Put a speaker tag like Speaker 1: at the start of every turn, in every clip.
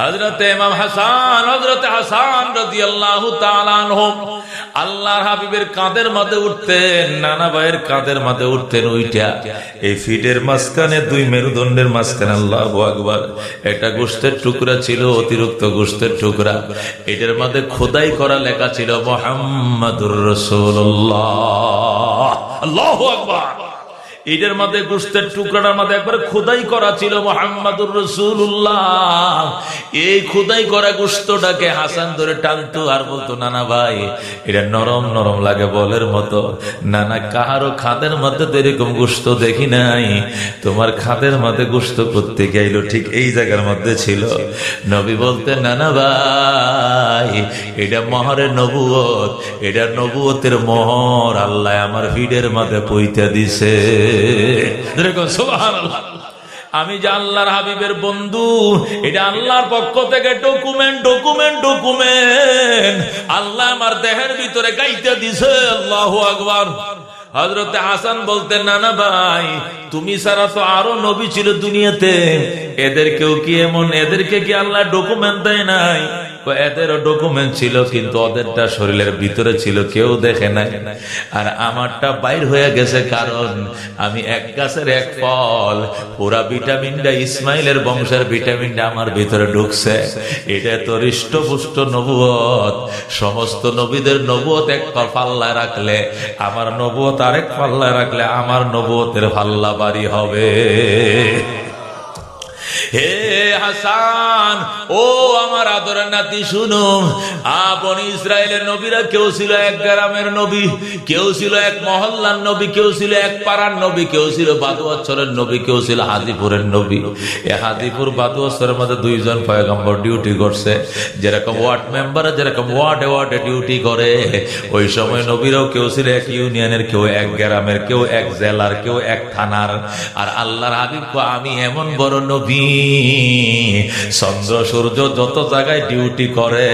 Speaker 1: হজরতে হাসান হজরতে হাসান আল্লাহ আল্লাহর হাবিবের মাঝে উঠতেন, নানা ভাইয়ের মাঝে উঠতেন ওইটা এই ফিটের মাঝখানে দুই মেরুদণ্ডের মাঝখানে আল্লাহ আকবার। এটা গোষ্ঠের টুকরা ছিল, অতিরিক্ত গোষ্ঠের টুকরা। এটার মধ্যে খোদাই করা লেখা ছিল, মোহাম্মদুর রসুল্লাহ আল্লাহ আকবার। এটার মধ্যে গুস্তের টুকরাটার মধ্যে একবার খোদাই করা ছিল মোহাম্মদুর রসুল্লাহ এই খোদাই করা গুস্তটাকে হাসান ধরে টানতো আর বলতো, নানা ভাই, এটা নরম নরম লাগে বলের মতো। নানা, কাহারও খাদের মধ্যে তো এরকম গুস্ত দেখি নাই। তোমার খাদের মধ্যে গুস্ত করতে গেল ঠিক এই জায়গার মধ্যে ছিল। নবী বলতে নানা ভাই, এটা মহরের নবুয়ত। এটা নবুয়তের মহর আল্লাহ আমার ভিড়ের মধ্যে পইতে দিছে। আমি যে আল্লাহর হাবিবের বন্ধু, এটা আল্লাহর পক্ষ থেকে ডকুমেন্ট ডকুমেন্ট ডকুমেন্ট আল্লাহ আমার দেহের ভিতরে গাইতে দিছে, আল্লাহ আকবর। হজরতে হাসান বলতেন, নানা ভাই, তুমি সারা তো আরও নবী ছিল দুনিয়াতে। এদের এদেরকেও কি এমন, এদেরকে কি আল্লাহ ডকুমেন্ট দেয় নাই? এদেরও ডকুমেন্ট ছিল, কিন্তু ওদেরটা শরীরের ভিতরে ছিল, কেউ দেখে নাই। আর আমারটা বাইর হয়ে গেছে কারণ আমি এক গাছের এক ফল, পুরা ভিটামিনটা ইসমাইলের বংশের ভিটামিনটা আমার ভিতরে ঢুকছে। এটা তো হৃষ্টপুষ্ট নবুয়ত। সমস্ত নবীদের নবুয়ত এক পাল্লায় রাখলে, আমার নবুয়ত আরেক পাল্লায় রাখলে আমার নবুয়তের পাল্লা বাড়ি হবে। হে হাসান, ও আমার নাতি, শুনো। আপন ইসরায়েলের নবীরা, কেউ ছিল এক গ্রামের নবী, কেউ ছিল এক মহল্লার নবী, কেউ ছিল এক পাড়ার নবী, কেউ ছিল বাদুয়াচ্ছরের নবী, কেউ ছিল হাজিপুরের নবী। এ হাজিপুর বাদুয়াচ্ছরের মধ্যে দুইজন পয়গম্বর ডিউটি করছে। যেরকম ওয়ার্ড মেম্বার যেরকম ওয়ার্ডে ওয়ার্ডে ডিউটি করে। ওই সময় নবীরাও কেউ ছিল এক ইউনিয়নের, কেউ এক গ্রামের, কেউ এক জেলার, কেউ এক থানার। আর আল্লাহর হাবিব আমি এমন বড় নবী চন্দ্র সূর্য যত জায়গায় ডিউটি করে,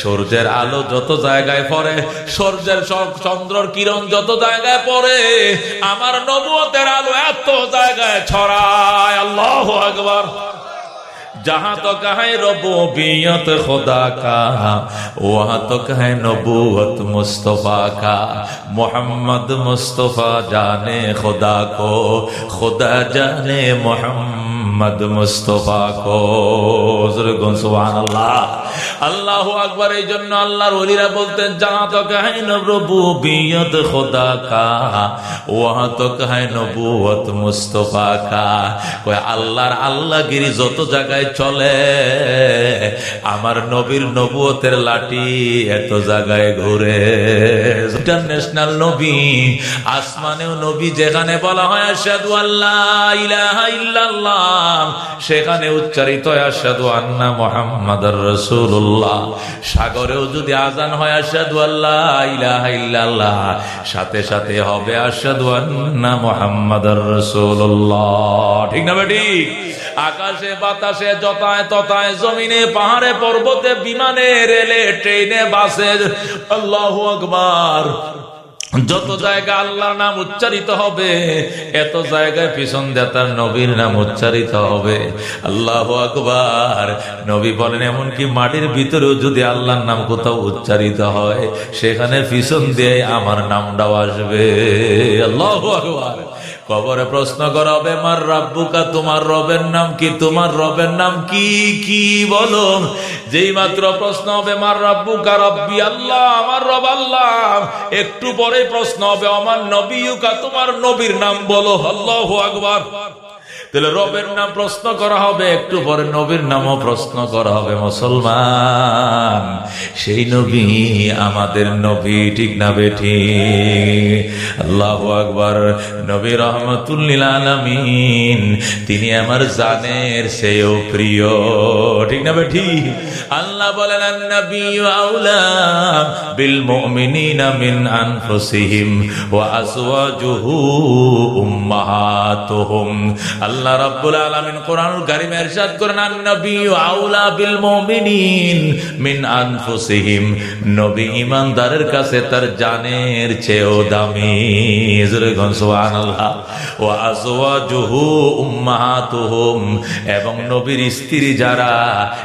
Speaker 1: সূর্যের আলো যত জায়গায় পড়ে, সূর্যের চন্দ্রর কিরণ যত জায়গায় পড়ে, আমার নবুয়তের আলো এত জায়গায় ছড়ায়। আল্লাহ আকবর। जहां तक है रबूबियत खुदा का वहां तक है नबूवत मुस्तफ़ा का मोहम्मद मुस्तफ़ा जाने खुदा को खुदा जाने मोहम्मद मुस्तफ़ा को সুবহান আল্লাহ আল্লাহ আকবর এই জন্য আল্লাহর ওলিরা বলতেন জাহাঁ তো কাহে নবুবিয়ত খোদা কা ওয়াহা তো কাহে নবুয়ত মুস্তফা কা কয় আল্লাহর আল্লাহগিরি যত জায়গায় চলে। আমার নবীর নবুয়তের লাঠি এত জায়গায় ঘুরে। ইন্টারন্যাশনাল নবী, আসমানেও নবী, যেখানে বলা হয়, আশহাদু আল্লাহ সেখানে উচ্চারিত আশহাদু আন্না মুহাম্মাদুর রাসূলুল্লাহ। সাগরেও যদি আজান হয়, আশহাদু আল্লাহ ইলাহা সাথে সাথে হবে, আশহাদু আন্না মুহাম্মাদুর রাসূলুল্লাহ। ঠিক না ঠিক আকাশে, বাতাসে যতায় ততায়, জমিনে, পাহাড়ে, পর্বতে, বিমানে, রেলে, ট্রেনে, বাসে, আল্লাহ আকবার। যত জায়গা আল্লাহ নাম উচ্চারিত হবে, এত জায়গায় পিছন দিয়ে তার নবীর নাম উচ্চারিত হবে। আল্লাহ আকবার। নবী বলেন, এমনকি মাটির ভিতরেও যদি আল্লাহর নাম কোথাও উচ্চারিত হয়, সেখানে পিছন দিয়ে আমার নামটাও আসবে। আল্লাহ আকবার। কবরে প্রশ্ন করা হবে মার রাব্বুকা, তোমার রবের নাম কি? তোমার রবের নাম কি? কি বলো যেই মাত্র প্রশ্ন হবে মার রাব্বুকা, রব্বি আল্লাহ, আমার রব আল্লাহ। একটু পরে প্রশ্ন হবে আমার নবীকা তোমার নবীর নাম বলো। আল্লাহ আকবার। তাহলে রবের নাম প্রশ্ন করা হবে, একটু পরে নবীর নামও প্রশ্ন করা হবে, মুসলমান। সেই নবী আমাদের নবী, ঠিক না বেঠি? আল্লাহ আকবর। নবী রহমতুল্লিল আলমিন, তিনি আমার জানের সেও প্রিয়, ঠিক না বেঠি? আল্লাহ বলেন আল্লাহ আল্লাহ রাব্বুল আলামিন কোরআনুল কারীম ইরশাদ করেন নবী আউলা বিল মুমিনিন মিন আনফুসিহিম। নবী ঈমানদারের কাছে তার জানের দামি। সুবহানাল্লাহ। ওয়া আজওয়াজুহু উম্মাহাতুহুম। এবং নবীর স্ত্রী যারা,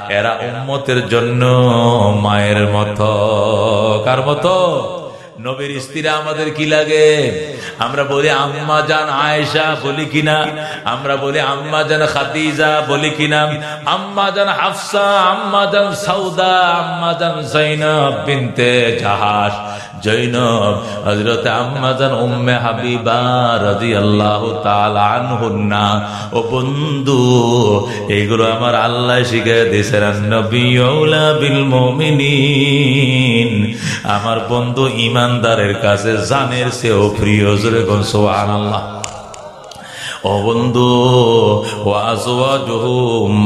Speaker 1: এরা উম্মতের জন্য মায়ের মতো। কার মতো? নবীর স্ত্রীরা আমাদের কি লাগে? আমরা বলি, আম্মা জান আয়েশা, বলি কিনা? আমরা বলি, আম্মা জান খাদিজা, বলি কিনা? আম্মা জান হাফসা, আম্মা জান সৌদা আম্মা জান জৈনব বিনতে জাহাজ জৈনব হজরত আম্মা জান উম্মে হাবিবা রাদিয়াল্লাহু তাআলা আনহুন্না। ও বন্ধু, এগুলো আমার আল্লাহ শিখে দিয়েছেন, নবী বিল মুমিনিন। আমার বন্ধু ইমানদারের কাছে জানের সেও প্রিয়, জোরে কোন আল্লাহ ও বন্ধু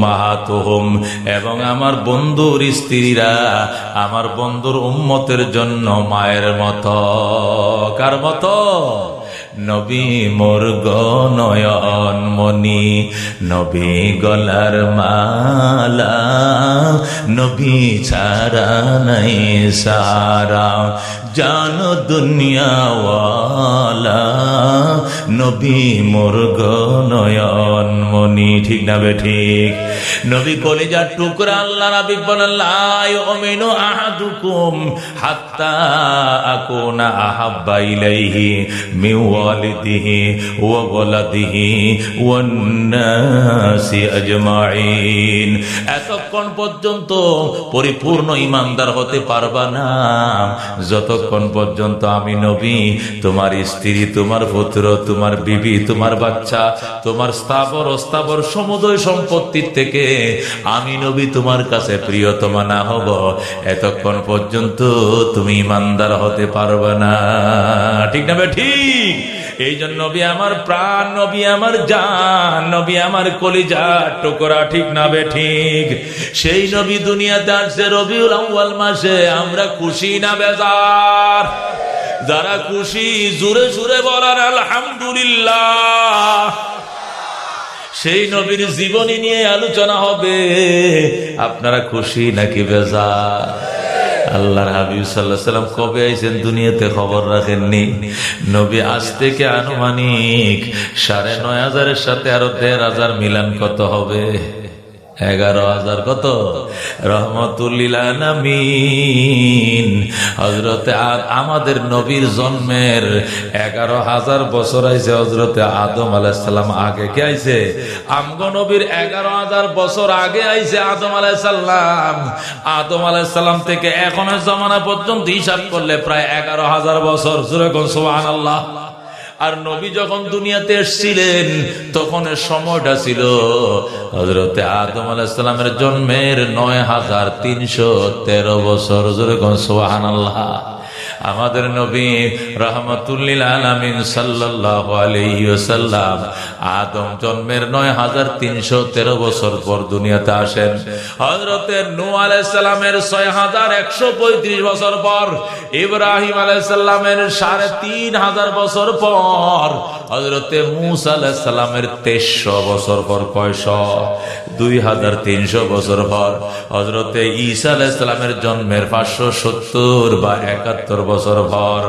Speaker 1: মাহাতহম এবং আমার বন্ধুর স্ত্রীরা আমার বন্ধুর উম্মতের জন্য মায়ের মতো। কার মতো? নবী মোর নয়ন মনি নবী গলার মালা নবী ছাড়া নাই সারা। জান দুনিয়াওয়ালা, নবী মোর নয়ন মনি ঠিক না বে ঠিক? নবী কলিজার টুকরা আল্লাহ রাবি বলেন আহাদুকুম হাত্তা আকুনা আহাব্বা ইলাইহি মিন ওয়ালিদিহি ওয়া ওয়ালাদিহি ওয়ান নাসি আজমাইন। এতক্ষণ পর্যন্ত পরিপূর্ণ ইমানদার হতে পারবা না। যতক্ষণ পর্যন্ত আমি নবী, তোমার স্ত্রী, তোমার পুত্র, তোমার বিবি, তোমার বাচ্চা, তোমার স্থাবর, অস্থাবর সমুদয় সম্পত্তির থেকে আমি নবী তোমার কাছে প্রিয়তমা না হব। এতক্ষণ পর্যন্ত তুমি ইমানদার হতে পারবে না। ঠিক না ঠিক? এই জন্য নবী আমার প্রাণ, নবী আমার জান, নবী আমার কলিজা, টুকরা ঠিক না বে ঠিক। সেই নবী দুনিয়াতে আসছে রবিউল আউ্বাল মাসে, আমরা খুশি না বেজার? যারা খুশি জুড়ে জুড়ে বলার আলহামদুলিল্লাহ। সেই নবীর জীবনী নিয়ে আলোচনা হবে, আপনারা খুশি নাকি বেজার? আল্লাহর হাবিব সাল্লাহ সাল্লাম কবে আইছেন দুনিয়াতে খবর রাখেননি? নবী আজ থেকে আনুমানিক সাড়ে নয় হাজারের সাথে আরও দেড় হাজার মিলান কত হবে? এগারো হাজার কত? রহমতুল্লিলামিন হজরতে আর আমাদের নবীর জন্মের এগারো হাজার বছর আইছে হজরতে আদম আলাইসাল্লাম আগে কে আইছে? আমগ নবীর এগারো হাজার বছর আগে আইছে আদম আলাইসাল্লাম আদম আলাইসাল্লাম থেকে এখনের জমানা পর্যন্ত হিসাব করলে প্রায় এগারো হাজার বছর। কোন সোহান আল্লাহ আর নবী যখন দুনিয়াতে এসছিলেন, তখন সময়টা ছিল হজরতে আদম আলাহিসামের জন্মের নয় হাজার তিনশো তেরো বছর। যেরকম সোহান আল্লাহ আমাদের নবী রহমতুল্লিল আলমিন সাল্লাহ আলহ্লাম আদম জন্মের নয় হাজার তিনশো তেরো বছর পর দুনিয়াতে আসেন। হজরতে নু আলাইসাল্লামের ছয় হাজার একশো পঁয়ত্রিশ বছর পর, ইব্রাহিম আলাইসাল্লামের সাড়ে তিন হাজার বছর পর হজরতে মুস আলাইসাল্লামের তেইশশো বছর পর কয়শ? দুই হাজার তিনশো বছর পর হজরতে ঈসা আলাইসাল্লামের জন্মের পাঁচশো সত্তর বা একাত্তর বছর পর।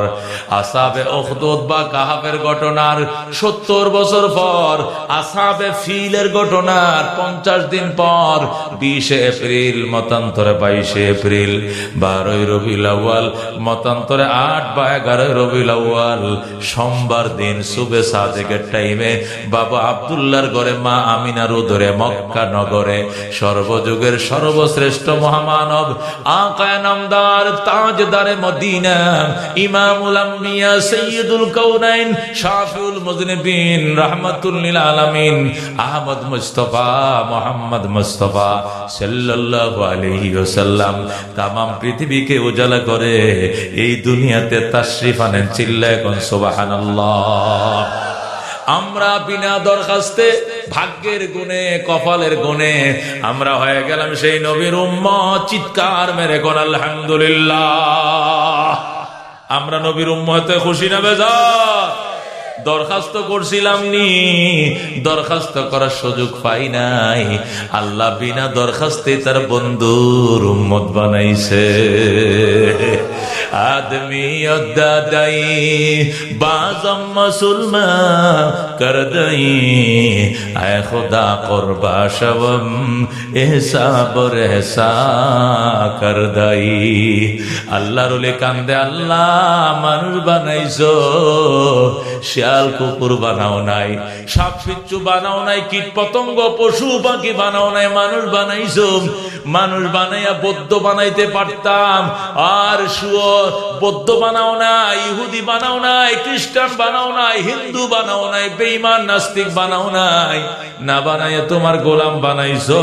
Speaker 1: আসাবে ওখদোদ বা কাহাবের ঘটনার সত্তর বছর পর, আসাবে ফিলের ঘটনার পঞ্চাশ দিন পর, বিশে এপ্রিল, মতান্তরে বাইশে এপ্রিল, বারোই রবি আউ্য়াল, মতান্তরে আট বা এগারোই রবি আউ্য়াল, সোমবার দিন সুবে সাদেকের টাইমে বাবা আবদুল্লার ঘরে মা আমিনার উদরে মক্কা নগরে সর্বযুগের সর্বশ্রেষ্ঠ মহামানব, আকায় নামদার, তাজদারে মদিনা আলামিন তামাম পৃথিবীকে উজালা করে এই দুনিয়াতে তাশরিফ আনেন সুবহানাল্লাহ। আমরা বিনা দরখাস্তে ভাগ্যের গুণে, কপালের গুণে আমরা হয়ে গেলাম সেই নবীর উম্ম চিৎকার মেরে কোন আলহামদুলিল্লাহ। আমরা নবীর উম্মতে খুশি না বেজা দরখাস্ত করছিলাম নি। দরখাস্ত করার সুযোগ পাই নাই। আল্লাহ বিনা দরখাস্তে তার বন্ধুর উম্মত বানাইছে। আদমি দাদাই বাজম মুসলমা কর দই আয় খুদা করবা শবম এহসা বরহসা কর দই আল্লাহ রুলে কান্দে, আল্লাহ মানুষ বানাইছো। শিয়াল কুকুর বানাও নাই, সাপ পিচ্ছু বানাও নাই কীট পতঙ্গ পশু পাখি বানাও নাই, মানুষ বানাইছো। মানুষ বানাইয়া বৌদ্ধ বানাইতে পারতাম, আর শুয় বৌদ্ধ বানাও নাই, ইহুদি বানাও নাই, খ্রিস্টান বানাও নাই, হিন্দু বানাও নাই বেইমান নাস্তিক বানাও নাই। না বানাইয়া তোমার গোলাম বানাইছো,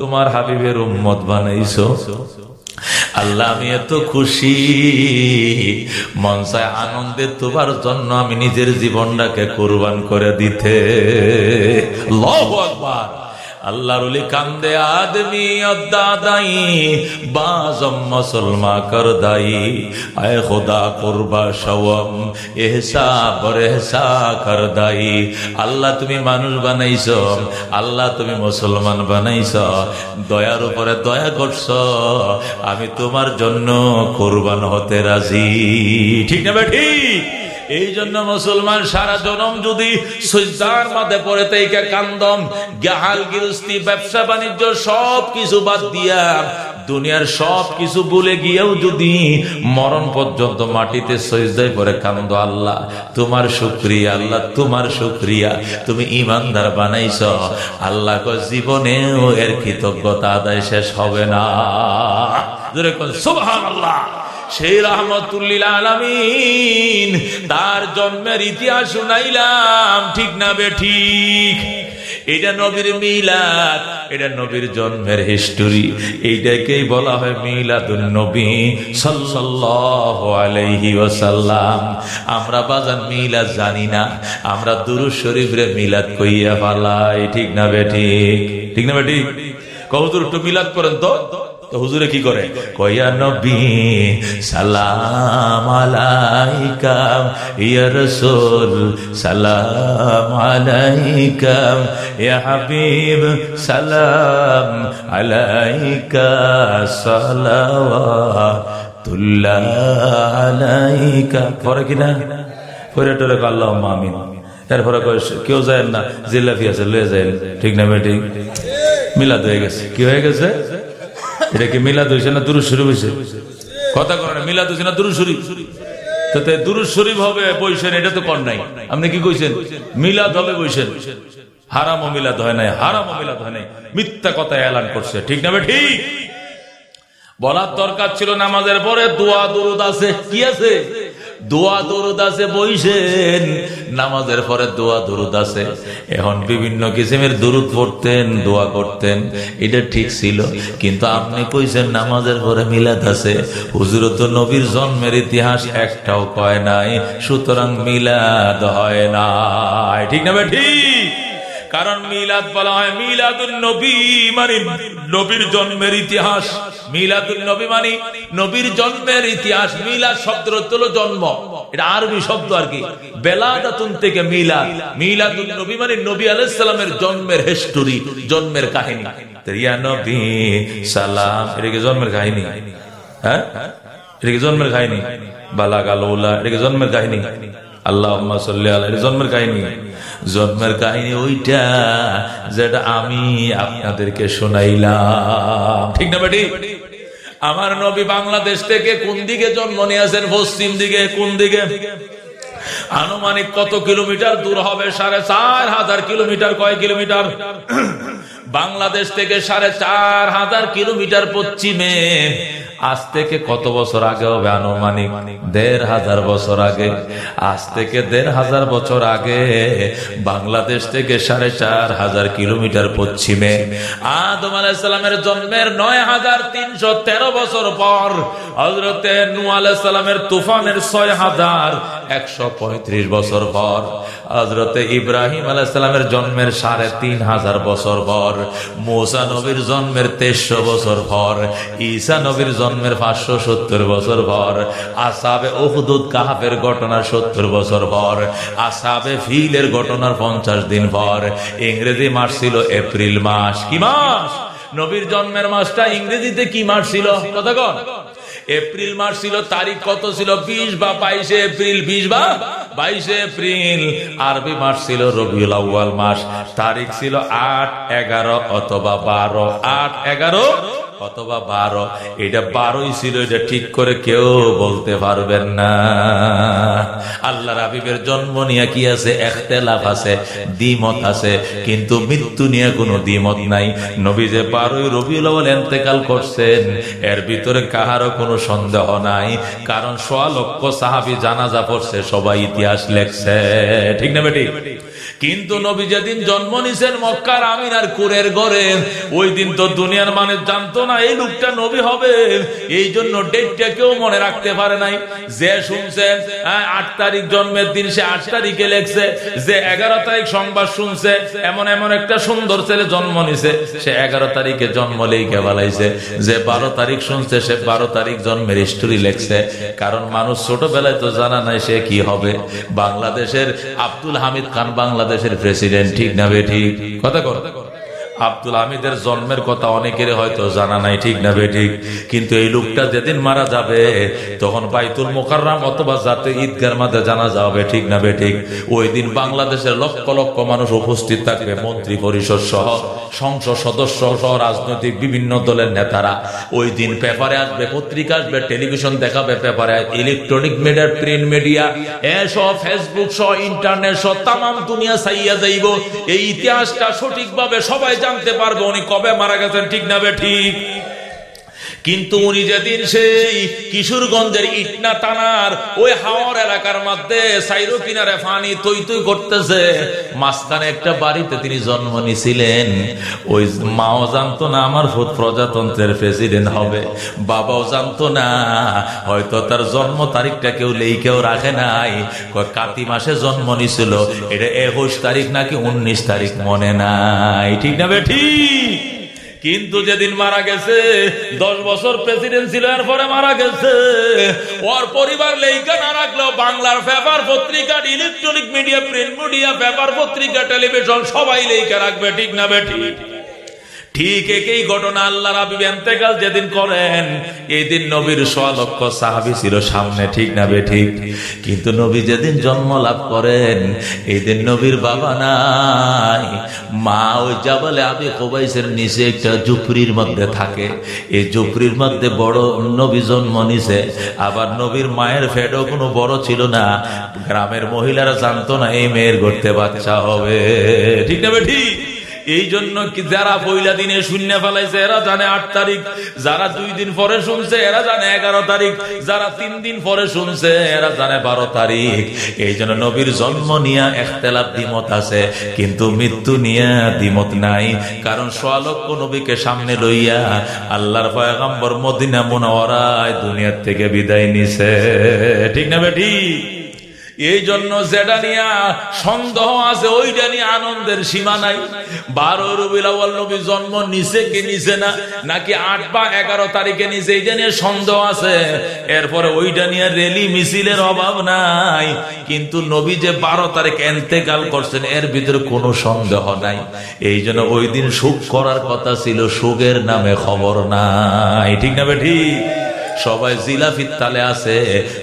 Speaker 1: তোমার হাবিবের উম্মত বানাইছো। আল্লাহ, আমি এত খুশি। মনসায় আনন্দে তোমার জন্য আমি নিজের জীবনটাকে কোরবান করে দিতে। লহ আকবার। আল্লাহর কান্দে আদমি দাদাই বাজম মুসলমা কর দাই আয় খোদা করবা সওম এহসা বরেহসা কর দাই আল্লাহ তুমি মানুষ বানাইছ, আল্লাহ তুমি মুসলমান বানাইছ, দয়ার উপরে দয়া করছ, আমি তোমার জন্য কোরবান হতে রাজি। ঠিক না ঠিক? এই জন্য মুসলমান সারা জনম যদি সজ্জার মাঝে পড়ে তাইকে কান্দম, গাহাল গিরস্তি ব্যবসা বাণিজ্য সব কিছু বাদ দিয়া দুনিয়ার সব কিছু বলে গিয়েও যদি মরণ পর্যন্ত মাটিতে সজদায় পরে কান্দ, আল্লাহ তোমার শুক্রিয়া, আল্লাহ তোমার শুক্রিয়া, তুমি ইমানদার বানাইছ। আল্লাহ জীবনেও এর কৃতজ্ঞতা আদায় শেষ হবে না। সুবহান আল্লাহ সেই রহমতুল্লিল আলমিন, তার জন্মের ইতিহাস শুনাইলাম, ঠিক না বে ঠিক? এটা নবীর মিলাদ, এটা নবীর জন্মের হিস্টোরি এইটাকেই বলা হয় মিলাদুল নবী সাল্লাল্লাহু আলাইহি ওয়াসাল্লাম। আমরা বাজার মিলাদ জানি না, আমরা দুরুদ শরীফরে মিলাদ কইয়া ফালাই, ঠিক না বে ঠিক না বে ঠিক? কবুতর একটু মিলাদ করেন তো। তো হুজুরে কি করে? কয়া নবী, সালাম আলাইকাম ইয়া রাসূল, সালাম আলাইকাম ইয়া হাবিব, সালাম আলাইকা, সালাওয়াতুল্লাহ আলাইকা। পরে কিনা পরে টরে আল্লাহ আমিন। এরপরে কেউ যায় না জিল্লাফি আছে, লয়ে যায়। ঠিক না ঠিক মিলাদ হয়ে গেছে। কি হয়ে গেছে? এটা কি মিলাদ হয়েছে না দুরু শরীফ হয়েছে কথা করেন মিলাদ হয়েছে না দুরু শরীফ মিথ্যা কথা এলান করছে, ঠিক না বলার দরকার ছিল নামাজের পরে, দোয়া, দুরুদ আছে, কি আছে? দোয়া দরুদ আছে বইছেন নামাজের পরে দোয়া দরুদ আছে। এখন বিভিন্ন কিসিমের দরুদ পড়তেন, দোয়া করতেন। এটা ঠিক ছিল। কিন্তু আপনি কইছেন নামাজের পরে মিলাদ আছে। হুজুর তো নবীর জন্মের ইতিহাস একটাও কয় নাই, সুতরাং মিলাদ হয় না ঠিক না ঠিক। কারণ মিলাদ বলা হয় মিলাদুল নবী মানে নবীর জন্মের ইতিহাস। মিলাদুল নবী মানে নবীর জন্মের ইতিহাস। মিলাদ শব্দ জন্ম। এটা আরবি শব্দ আর কি। বেলাদাতুন থেকে মিলাদ। মিলাদুল নবী মানে নবী আলাইসালামের জন্মের হিস্টোরি জন্মের কাহিনী। রিয়া নবী, সালাম। এটা কি জন্মের কাহিনী? হ্যাঁ? এটা কি জন্মের কাহিনী? বালাগালোলা এটা কি জন্মের কাহিনী? আল্লাহ জন্মের কাহিনী। জন্মের কাহিনী ওইটা যেটা আমি আপনাদেরকে শোনাইলাম। ঠিক না বেটি? আমার নবী বাংলাদেশ থেকে কোন দিকে জন্ম নিয়েছেন পশ্চিম দিকে, কোন দিকে? আনুমানিক কত কিলোমিটার দূর হবে? সাড়ে চার হাজার কিলোমিটার, কয় কিলোমিটার? বাংলাদেশ থেকে সাড়ে চার হাজার কিলোমিটার পশ্চিমে। আজ থেকে কত বছর আগে হবে আনুমানিক? দেড় হাজার বছর আগে। আজ থেকে দেড় হাজার বছর আগে বাংলাদেশ থেকে সাড়ে চার হাজার কিলোমিটার পশ্চিমে। আদম আলাইসালামের জন্মের নয় হাজার তিনশো তেরো বছর পর হজরতে নু আলাইসালামের তুফানের ছয় হাজার একশো পঁয়ত্রিশ বছর পর। হজরতে ইব্রাহিম আলাইসালামের জন্মের সাড়ে তিন হাজার বছর পর। মোসা নবীর জন্মের তেইশশো বছর পর, ঈসা নবীর জন্মের পাঁচশো সত্তর বছর পর, আসাবে ওহুদুদ কাহাফের ঘটনার সত্তর বছর পর, আসাবে ফিলের ঘটনার পঞ্চাশ দিন পর, ইংরেজি মাস ছিল এপ্রিল মাস। কি মাস? নবীর জন্মের মাসটা ইংরেজিতে কি মাস ছিল? কথা এপ্রিল মাস ছিল, তারিখ কত ছিল? বিশ বা বাইশে এপ্রিল, বিশ বা বাইশে এপ্রিল। আরবি মাস ছিল রবিউল আউ্য়াল মাস। তারিখ ছিল আট এগারো অথবা বারো। আট এগারো অথবা বারো, এটা বারোই ছিল, এটা ঠিক করে কেউ বলতে পারবেন না। আল্লাহ রাবিবের জন্ম নিয়ে কি আছে? একতেলাফ আছে, দ্বিমত আছে, কিন্তু মৃত্যু নিয়ে কোনো দ্বিমত নাই। নবী যে বারোই রবিউল এন্তেকাল করছেন, এর ভিতরে কাহারও কোনো সন্দেহ নাই, কারণ সোয়া সাহাবি জানাজা পড়ছে, সবাই ইতিহাস লেখছে। ঠিক না বেটি? কিন্তু নবী যেদিন জন্ম নিছেন মক্কার আমিন আর কুরের ঘরে ওই দিন তো দুনিয়ার মানে জানতো না এই লোকটা নবী হবে। এই জন্য ডেটটা কেউ মনে রাখতে পারে নাই। যে শুনছেন হ্যাঁ, আট তারিখ জন্মের দিন সে আট তারিখে লেখছে যে এগারো তারিখ সংবাদ শুনছে এমন এমন একটা সুন্দর ছেলে জন্ম নিছে সে এগারো তারিখে জন্ম লেখে বলাইছে। যে বারো তারিখ শুনছে সে বারো তারিখ জন্মের স্টোরি লেখছে। কারণ মানুষ ছোটবেলায় তো জানা নাই সে কি হবে। বাংলাদেশের আব্দুল হামিদ খান বাংলাদেশ বাংলাদেশের প্রেসিডেন্ট ঠিক না বে ঠিক? কথা কর আব্দুল হামিদের জন্মের কথা অনেকের হয়তো জানা নাই, ঠিক না বেঠিক কিন্তু এই লোকটা যেদিন মারা যাবে, তখন বাইতুল মোকাররাম অথবা যাতে ঈদগার মাঝে জানা যাবে ঠিক না বেঠিক ওই দিন বাংলাদেশের লক্ষ লক্ষ মানুষ উপস্থিত থাকবে, মন্ত্রী পরিষদ সহ, সংসদ সদস্য সহ, রাজনৈতিক বিভিন্ন দলের নেতারা। ওই দিন পেপারে আসবে, পত্রিকা আসবে, টেলিভিশন দেখাবে পেপারে, ইলেকট্রনিক মিডিয়া, প্রিন্ট মিডিয়া এসব ফেসবুক সহ, ইন্টারনেট সহ তাম দুনিয়া সাইয়া যাইব। এই ইতিহাসটা সঠিকভাবে সবাই জানতে পারব উনি কবে মারা গেছেন ঠিক না বে ঠিক? কিন্তু উনি যেদিন সেই কিশোরগঞ্জের ইটনা টানার ওই হাওয়ার এলাকার মধ্যে সাইরো কিনারে ফানি তৈ তৈ করতেছে, মাঝখানে একটা বাড়িতে তিনি জন্ম নিছিলেন। ওই মাও জানতো না আমার ভূত প্রজাতন্ত্রের প্রেসিডেন্ট হবে, বাবাও জানতো না, হয়তো তার জন্ম তারিখটা কেউ লেই কেউ রাখে নাই। কাতি মাসে জন্ম নিছিল, এটা একুশ তারিখ নাকি উনিশ তারিখ মনে নাই, ঠিক না বে, ঠিক? কিন্তু যেদিন মারা গেছে, দশ বছর প্রেসিডেন্ট ছিল এরপরে মারা গেছে। ওর পরিবার লেখা না রাখল বাংলার পেপার পত্রিকা electronic media print media paper পত্রিকা টেলিভিশন সবাই লেখা রাখবে, ঠিক না বেঠিক ঠিক একই ঘটনা আল্লাহ রাবি এন্তেকাল যেদিন করেন এই দিন নবীর লক্ষ সাহাবি ছিল সামনে, ঠিক না বে ঠিক? কিন্তু নবী যেদিন জন্ম লাভ করেন এই দিন নবীর বাবা নাই। মা ওই জাবালে আবি কোবাইসের নিচে একটা জুপরির মধ্যে থাকে। এই জুপরির মধ্যে বড় নবী জন্ম নিছে, আবার নবীর মায়ের ফেডও কোনো বড় ছিল না। গ্রামের মহিলারা জানতো না, এই মেয়ের গড়তে বাচ্চা হবে। ঠিক না বে ঠিক? এই জন্য কি যারা পয়লা দিনে শূন্য ফেলাইছে, এরা জানে আট তারিখ। যারা দুই দিন পরে শুনছে, এরা জানে এগারো তারিখ। যারা তিন দিন পরে শুনছে, এরা জানে বারো তারিখ। এই জন্য নবীর জন্ম নিয়ে একতেলাপ দ্বিমত আছে, কিন্তু মৃত্যু নিয়ে দ্বিমত নাই। কারণ সোয়ালক্ষ নবীকে সামনে লইয়া আল্লাহর পয়গম্বর মদিনা মোনাওয়ারায় দুনিয়ার থেকে বিদায় নিছে। ঠিক না বেঠি? এই জন্য যেটা নিয়ে সন্দেহ আছে ওইটা নিয়ে আনন্দের সীমা নাই। বারো রবিলাওয়াল নবী জন্ম নিচে কি নিচে না, নাকি আট বা এগারো তারিখে নিচে এইটা নিয়ে সন্দেহ আছে। এরপরে ওইটা নিয়ে রেলি মিছিলের অভাব নাই। কিন্তু নবী যে বারো তারিখ এন্তেকাল করছেন, এর ভিতরে কোনো সন্দেহ নাই। এই জন্য ওই দিন সুখ করার কথা ছিল, সুখের নামে খবর নাই। ঠিক না ঠিক? সবাই জিলাফির তালে আছে,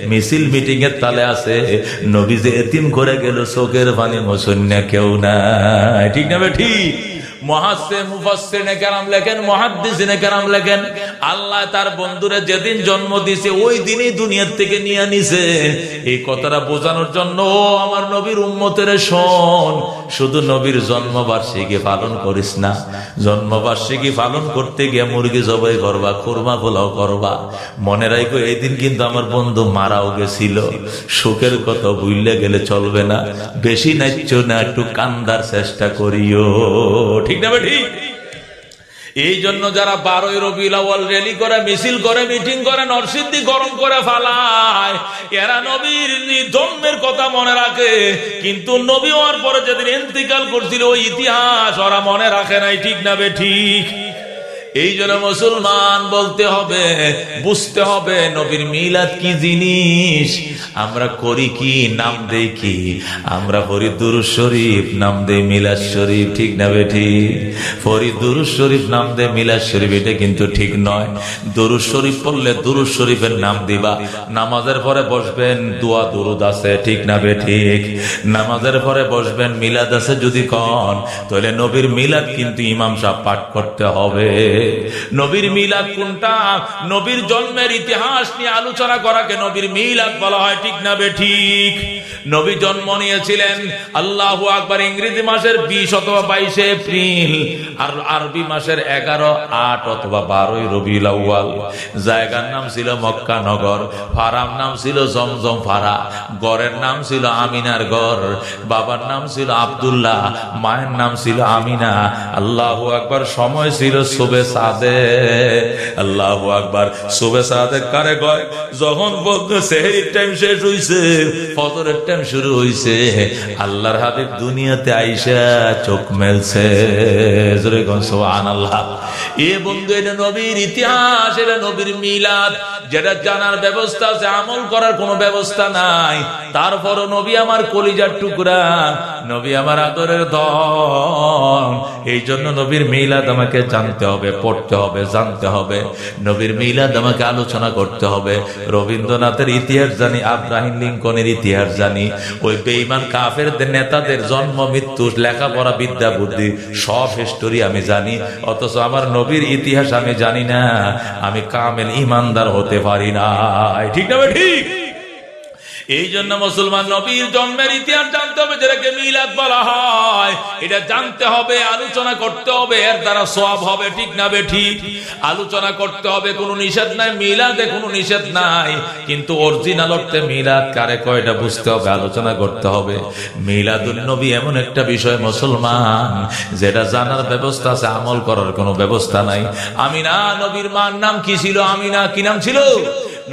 Speaker 1: মিছিল মিটিং এর তালে আছে। নবী যে এতিম করে গেল চোখের পানি মসন্যা কেউ না ঠিক না ঠিক? আল্লাহ তার বন্ধুরে যেদিন জন্ম দিছে ওই দিনই দুনিয়ার থেকে নিয়ে নিছে এই কথাটা বোঝানোর জন্য আমার নবীর উম্মতের শোন, শুধু নবীর জন্মবার্ষিকী পালন করিস না। জন্মবার্ষিকী পালন করতে গিয়ে মুরগি জবাই করবা, খুরমা পোলাও করবা। মনে রাখো এই দিন কিন্তু আমার বন্ধু মারাও গেছিল। সুখের কথা বুঝলে গেলে চলবে না। বেশি নাচ্ছ না, একটু কান্দার চেষ্টা করিও। ঠিক না ঠিক এই জন্য যারা বারোই রবি রেলি করে, মিছিল করে মিটিং করে নরসিদ্ধি গরম করে ফালায়, এরা নবীর জন্মের কথা মনে রাখে। কিন্তু নবী হওয়ার পরে যেদিন ইন্তিকাল করছিল, ওই ইতিহাস ওরা মনে রাখে নাই, ঠিক না বে ঠিক? এই জন্য মুসলমান বলতে হবে, বুঝতে হবে নবীর মিলাদ কি জিনিস, আমরা করি কি, নাম দেই কি? আমরা ফরিদুর শরীফ নাম দেই মিলাদ শরীফ, ঠিক না বেঠি ফরিদুর শরীফ নাম দে মিলাদ শরীফ, এটা কিন্তু ঠিক নয়। দরুদ শরীফ পড়লে দুরুদ শরীফের নাম দিবা। নামাজের পরে বসবেন, দোয়া দুরুদ আছে, ঠিক না বে ঠিক? নামাজের পরে বসবেন, মিলাদ আছে যদি কন, তাহলে নবীর মিলাদ কিন্তু ইমাম সাহেব পাঠ করতে হবে। নবীর মিলাদ কোনটা? নবীর জন্মের ইতিহাস নিয়ে আলোচনা করাকে নবীর মিলাদ বলা হয়, ঠিক না বে ঠিক? নবী জন্ম নিয়েছিলেন আল্লাহ আকবর ইংরেজি মাসের বিশ অথবা বাইশে এপ্রিল আর আরবি মাসের এগারো, আট অথবা বারোই রবি জায়গার নাম ছিল মক্কা নগর ফারাম নাম ছিল জমজম ফারা, গড়ের নাম ছিল আমিনার গড়, বাবার নাম ছিল আবদুল্লাহ, মায়ের নাম ছিল আমিনা। আল্লাহ আকবর সময় ছিল শুভে সাদে। আল্লাহ আকবর। শুভে সাদে কারে যখন সেহেরির টাইম শেষ হইছে, ফজরের টাইম শুরু হইছে, আল্লাহর হাবিব দুনিয়াতে আইসা চোখ মেলছে। এ বন্ধু, এটা নবীর ইতিহাস, এটা নবীর মিলাদ। যেটা জানার ব্যবস্থা আছে, আমল করার কোনো ব্যবস্থা নাই। তারপরও নবী আমার কলিজার টুকরা, নবী আমার আদরের দন এই জন্য নবীর মিলাদ আমাকে জানতে হবে। পড়তে হবে, জানতে হবে। নবীর মিলাদ আমাকে আলোচনা করতে হবে। রবীন্দ্রনাথের ইতিহাস জানি, আব্রাহিম লিঙ্কনের ইতিহাস জানি। ওই বেইমান কাফের নেতাদের জন্ম, মৃত্যু, লেখাপড়া, বিদ্যা, বুদ্ধি সব হিস্টোরি আমি জানি। অথচ আমার নবীর ইতিহাস আমি জানি না। আমি কামেল ইমানদার হতে পারি না ঠিক না ঠিক। এই জন্য মুসলমান নবীর জন্মের ইতিহাস জানতে হবে, যেটাকে মিলাদ বলা হয়। এটা জানতে হবে, আলোচনা করতে হবে, এর দ্বারা সব হবে, ঠিক না বে ঠিক? আলোচনা করতে হবে, কোনো নিষেধ নাই, মিলাদে কোনো নিষেধ নাই। কিন্তু অরিজিনাল অর্থে মিলাদ কারে কয়টা বুঝতে হবে, আলোচনা করতে হবে। মিলাদুল নবী এমন একটা বিষয় মুসলমান, যেটা জানার ব্যবস্থা আছে, আমল করার কোনো ব্যবস্থা নাই। আমিনা নবীর মার নাম কি ছিল? আমিনা কি নাম ছিল?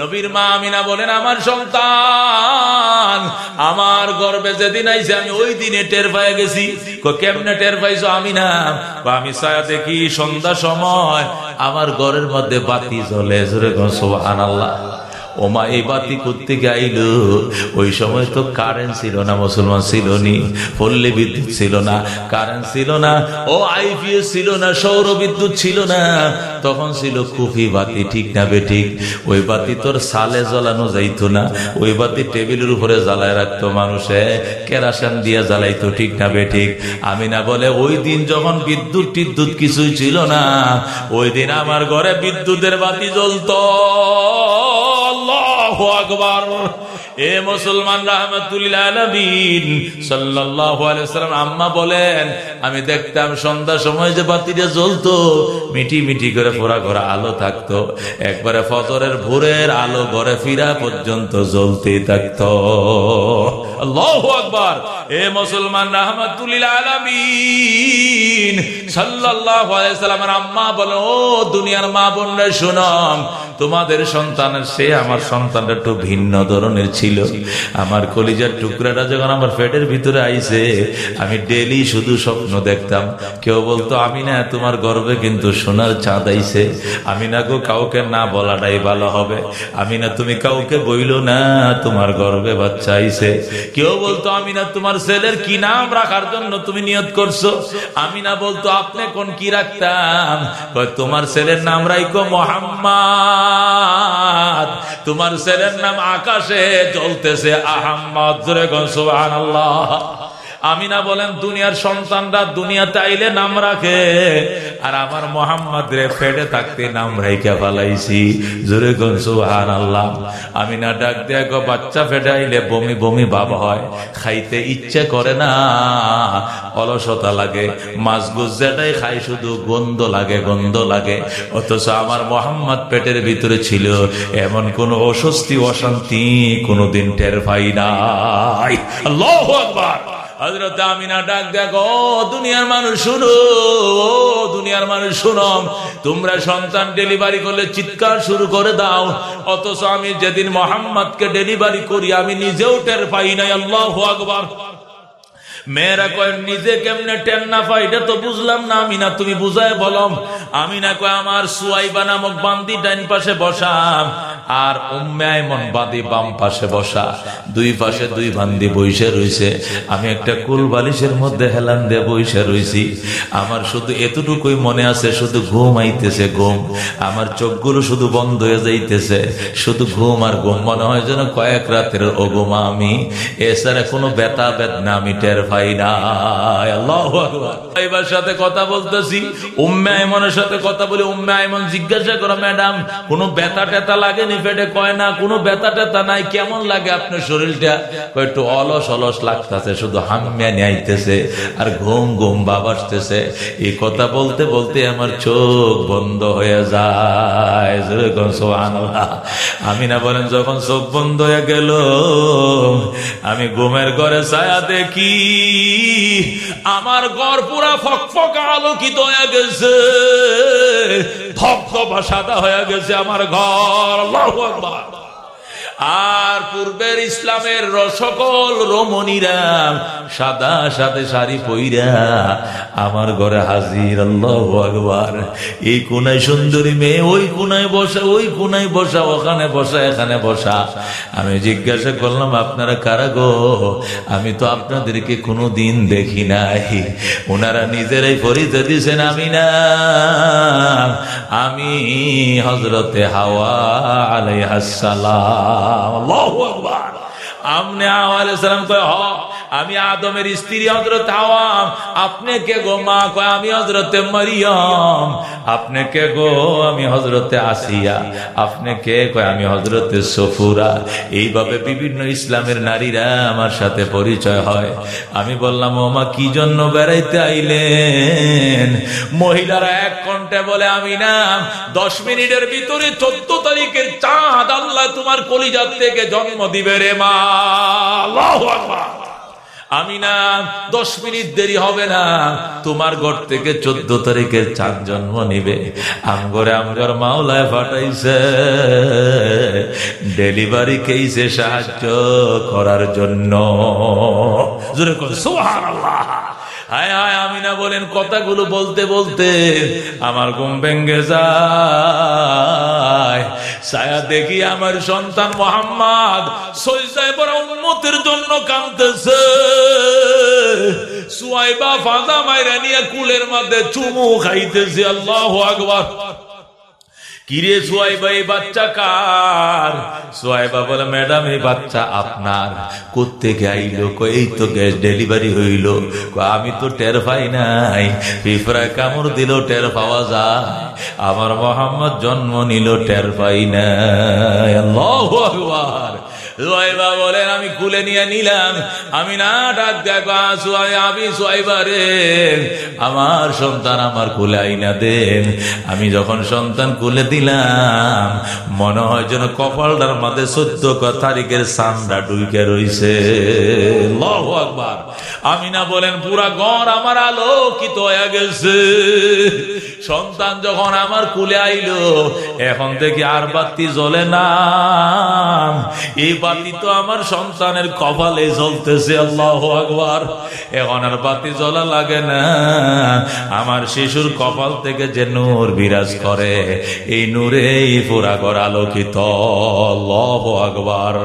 Speaker 1: নবীর মা আমিনা বলেন, আমার সন্তান, আমার গর্বে যেদিন আইসে আমি ওই দিনে টের পায়ে গেছি। কেমনে টের পাইছো আমি না আমি ছায়া দেখি সন্ধ্যা সময় আমার ঘরের মধ্যে বাতি জ্বলে। জোরে সোহান আল্লাহ ওমা এই বাতি করতে গাইল ওই সময় তো কারেন্ট ছিল না, মুসলমান ছিল নি। পল্লী বিদ্যুৎ ছিল না কারেন্ট ছিল না, ও আইপিএস ছিল না, সৌর বিদ্যুৎ ছিল না। তখন ছিল কুফি বাতি, ঠিক না বে ঠিক? ওই বাতি তোর সালে জ্বালানো যাইতো না। ওই বাতি টেবিলের উপরে জ্বালায় রাখতো মানুষে, কেরাসান দিয়ে জ্বালাইতো, ঠিক না বে ঠিক? আমি না বলে, ওই দিন যখন বিদ্যুৎ টিদ্যুৎ কিছুই ছিল না, ওই দিন আমার ঘরে বিদ্যুতের বাতি জ্বলতো। আম্মা বলেন, আমি দেখতাম সন্ধ্যার সময় যে বাতিটা জ্বলতো, মিটি মিটি করে ফোরা ঘোরা আলো থাকতো, একবারে ফজরের ভোরের আলো ঘরে ফিরা পর্যন্ত জ্বলতেই থাকতো। আল্লাহ আকবর। এ মুসলমান রহমতুল্লিল আলমিন সাল্লাহ সাল্লামের আম্মা বলো, ও দুনিয়ার মা বোনরা শুনম তোমাদের সন্তানের সে আমার সন্তানটা একটু ভিন্ন ধরনের ছিল। আমার কলিজার টুকরাটা যখন আমার পেটের ভিতরে আইছে, আমি ডেলি শুধু স্বপ্ন দেখতাম। কেউ বলতো আমি না তোমার গর্বে কিন্তু সোনার চাঁদ আইছে। আমি না গো, কাউকে না বলাটাই ভালো হবে। আমি না তুমি কাউকে বইল না, তোমার গর্বে বাচ্চা আইছে। কেউ বলতো আমি না তোমার ছেলের কি নাম রাখার জন্য তুমি নিয়ত করছ? আমি না বলতো, আপনি কোন কি রাখতাম? তোমার ছেলের নাম রাইকো মোহাম্মদ। তোমার ছেলের নাম আকাশে চলতেছে আহম্মদ আল্লাহ আমিনা বলেন, দুনিয়ার সন্তানরা দুনিয়াতে আইলে নাম রাখে। আর আমার মোহাম্মদ রে ফেটে থাকতে নাম রাইকা ফালাইছি। জোরে সুহান আল্লাহ আমিনা ডাক দেয়া, গো বাচ্চা ফেটে আইলে বমি বমি ভাব হয়, খাইতে ইচ্ছে করে না। অলসতা লাগে, মাছ যেটাই খাই শুধু গন্ধ লাগে গন্ধ লাগে। অথচ আমার মোহাম্মদ পেটের ভিতরে ছিল, এমন কোন অস্বস্তি, অশান্তি কোনোদিন টের পাই নাই। আল্লাহ আকবার। হজরত আমিনা ডাক দেখো দুনিয়ার মানুষ, শুনো দুনিয়ার মানুষ শুনম তোমরা সন্তান ডেলিভারি করলে চিৎকার শুরু করে দাও। অথচ আমি যেদিন মোহাম্মদকে ডেলিভারি করি, আমি নিজেও টের পাই নাই। আল্লাহ আকবর। মেয়েরা কয়, নিজে কেমনে টেন না পাই এটা তো বুঝলাম না আমি না তুমি বুঝায় বলম। আমি না কয়, আমার সুয়াইবা নামক বান্দি ডাইন পাশে বসাম আর উম্মায়মন বাদি বাম পাশে বসা। দুই পাশে দুই বান্দি বইসে রইছে। আমি একটা কুল বালিশের মধ্যে হেলান দিয়ে বইসে রইছি। আমার শুধু এতটুকুই মনে আছে, শুধু ঘুম আইতেছে, ঘুম। আমার চোখগুলো শুধু বন্ধ হয়ে যাইতেছে। শুধু ঘুম আর ঘুম। মনে হয় যেন কয়েক রাতের অগুমা আমি। এছাড়া কোনো ব্যথা বেদনা আমি টের সাথে কথা বলতেছি, উম্মে সাথে কথা বলে উম্মে জিজ্ঞাসা করো, ম্যাডাম, কোনো লাগেনি? পেটে কয়, না, কোনো টেতা নাই, কেমন লাগে আপনার শরীরটা? একটু অলস অলস লাগতেছে, শুধু হামিয়া নিয়াইতেছে আর ঘুম ঘুম ভাব আসতেছে। এই কথা বলতে বলতে আমার চোখ বন্ধ হয়ে যায়। আমি না বলেন, যখন চোখ বন্ধ হয়ে গেল, আমি ঘুমের ঘরে ছায়া দেখি। আমার ঘর পুরা ফক ফকফক আলোকিত হয়ে গেছে ধপধপা সাদা হয়ে গেছে আমার ঘর আল্লাহ। আর পূর্বের ইসলামের র- সকল রমণীরা সাদা সাথে শাড়ি পইরা আমার ঘরে হাজির, আল্লাহ আকবার। এই কোনায় সুন্দরী মেয়ে, ওই কোনায় বসা, ওই কোনায় বসা, ওখানে বসা, এখানে বসা। আমি জিজ্ঞাসা করলাম, আপনারা কারা গো? আমি তো আপনাদেরকে কোনো দিন দেখি নাই। ওনারা নিজেরাই পরিচয় দিছেন, আমি না। আমি হজরতে হাওয়া আলাইহাসালাম আল্লাহু আকবার আমনে আলাইসালাম কয় হ আমি আদমের স্ত্রী হজরত হাওয়াম। আপনি কে গো? মা কয়, আমি হজরতে মরিয়ম। আপনি কে গো? আমি হজরতে আসিয়া। আপনি কে কয়, আমি হজরতে সফুরা। এইভাবে বিভিন্ন ইসলামের নারীরা আমার সাথে পরিচয় হয়। আমি বললাম, ও মা, কি জন্য বেড়াইতে আইলেন? মহিলারা এক কণ্ঠে বলে, আমি না, দশ মিনিটের ভিতরে চোদ্দ তারিখের চাঁদ আল্লাহ তোমার কলিজার থেকে জন্ম দিবে রে মা। আল্লাহু। আমি না দশ মিনিট দেরি হবে না। তোমার ঘর থেকে চোদ্দ তারিখের চাঁদ জন্ম নিবে। আমগরে আমগর মাওলায় ফাটাইছে ডেলিভারি কেইসে সাহায্য করার জন্য। জোরে সোহার সুবহানাল্লাহ। হায় হায় আমি না বলেন কথাগুলো বলতে বলতে আমার ঘুম ভেঙ্গে যায়। ছায়া দেখি আমার সন্তান মোহাম্মদ সৈসায় বড় উন্মতের জন্য কাঁদতেছে। সুয়াইবা ফাদা মাইরা নিয়ে কুলের মধ্যে চুমু খাইতেছে। আল্লাহ আকবার। কিরে সোয়াইবা, এই বাচ্চা কার? সোয়াইবা বলে, ম্যাডাম, এই বাচ্চা আপনার। করতে কই, এই তো গ্যাস ডেলিভারি হইল। আমি তো টের পাই নাই। পিঁপড়া কামড় দিল টের পাওয়া যায়। আমার মোহাম্মদ জন্ম নিল টের পাই না আল্লাহ আকবার। সোয়াইবা বলেন, আমি খুলে নিয়ে নিলাম। আমি না ডাক দেখো আমি সোয়াইবা রে। আমার সন্তান আমার কুলে আইনা দেন। আমি যখন সন্তান খুলে দিলাম, মনে হয় যেন কপালটার মাঝে চোদ্দ তারিখের সামরা ডুইকে রইছে। লহ আকবার। আমি না বলেন, পুরা গড় আমার আলোকিত হয়ে গেছে। সন্তান যখন আমার কুলে আইলো, এখন থেকে আর বাতি জ্বলে না। এই বাতি তো আমার সন্তানের কপালে জ্বলতেছে, আল্লাহ আকবার। এখন আর বাতি জ্বলা লাগে না। আমার শিশুর কপাল থেকে যে নূর বিরাজ করে, এই নূরেই পুরা ঘর আলোকিত, আল্লাহ আকবার।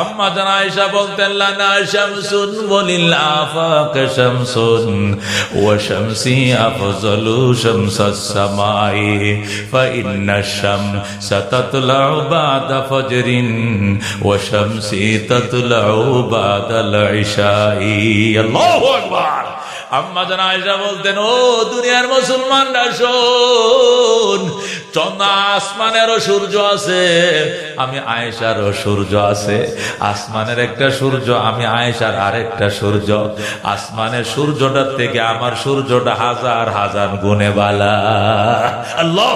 Speaker 1: আম্মা জানা বলতেন, লানা শামসুন বলিল আফাক শামসুন ওয়া শামসি আফজলু শামসাস সামাই فإن الشمس تطلع بعد فجر وشمسي تطلع بعد العشاء الله أكبر আম্মা জান আয়সা বলতেন ও দুনিয়ার মুসলমানরা শোন সূর্য আছে, আমি আয়েশারও সূর্য আছে। আসমানের একটা সূর্য, আমি আয়েশার সূর্য। আসমানের সূর্যটার থেকে আমার সূর্যটা হাজার হাজার গুণে বালা। আল্লাহ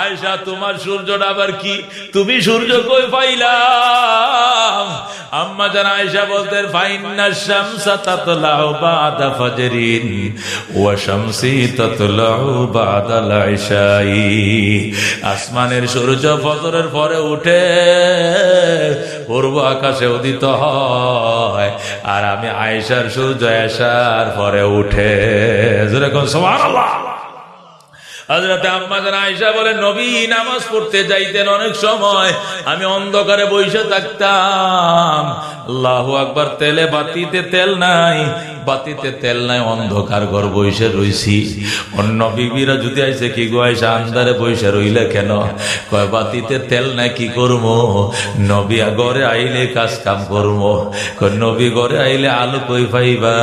Speaker 1: আয়সা তোমার সূর্যটা আবার কি? তুমি সূর্য কই পাইলাম আম্মা জান আয়সা বলতেন, ফাইন্না শামসা তাতলাউ বাদা ফজরিন, ওয়া শামসি তাতলাউ বাদা লাইশাই আসমানের সূর্য ফজরের পরে উঠে পূর্ব আকাশে উদিত হয়, আর আমি আয়েশার সূর্য আয়সার পরে উঠে। যেরকম সুবহানাল্লাহ। হজরত আম্মাজান আয়সা বলে, নবী, নামাজ পড়তে যাইতেন অনেক সময়। আমি অন্ধকারে বসে থাকতাম। আল্লাহ আকবার, তেলে বাতিতে তেল নাই। বাতিতে তেল নাই, অন্ধকার ঘর বসে রইছি। অন্য বিবিরা যদি আইসে, কি গো আইসা আন্দারে বসে রইলে কেন? কয়, বাতিতে তেল নাই, কি করব? নবী ঘরে আইলে কাজ কাম করব। কয়, নবী, ঘরে আইলে আলো কই পাইবা?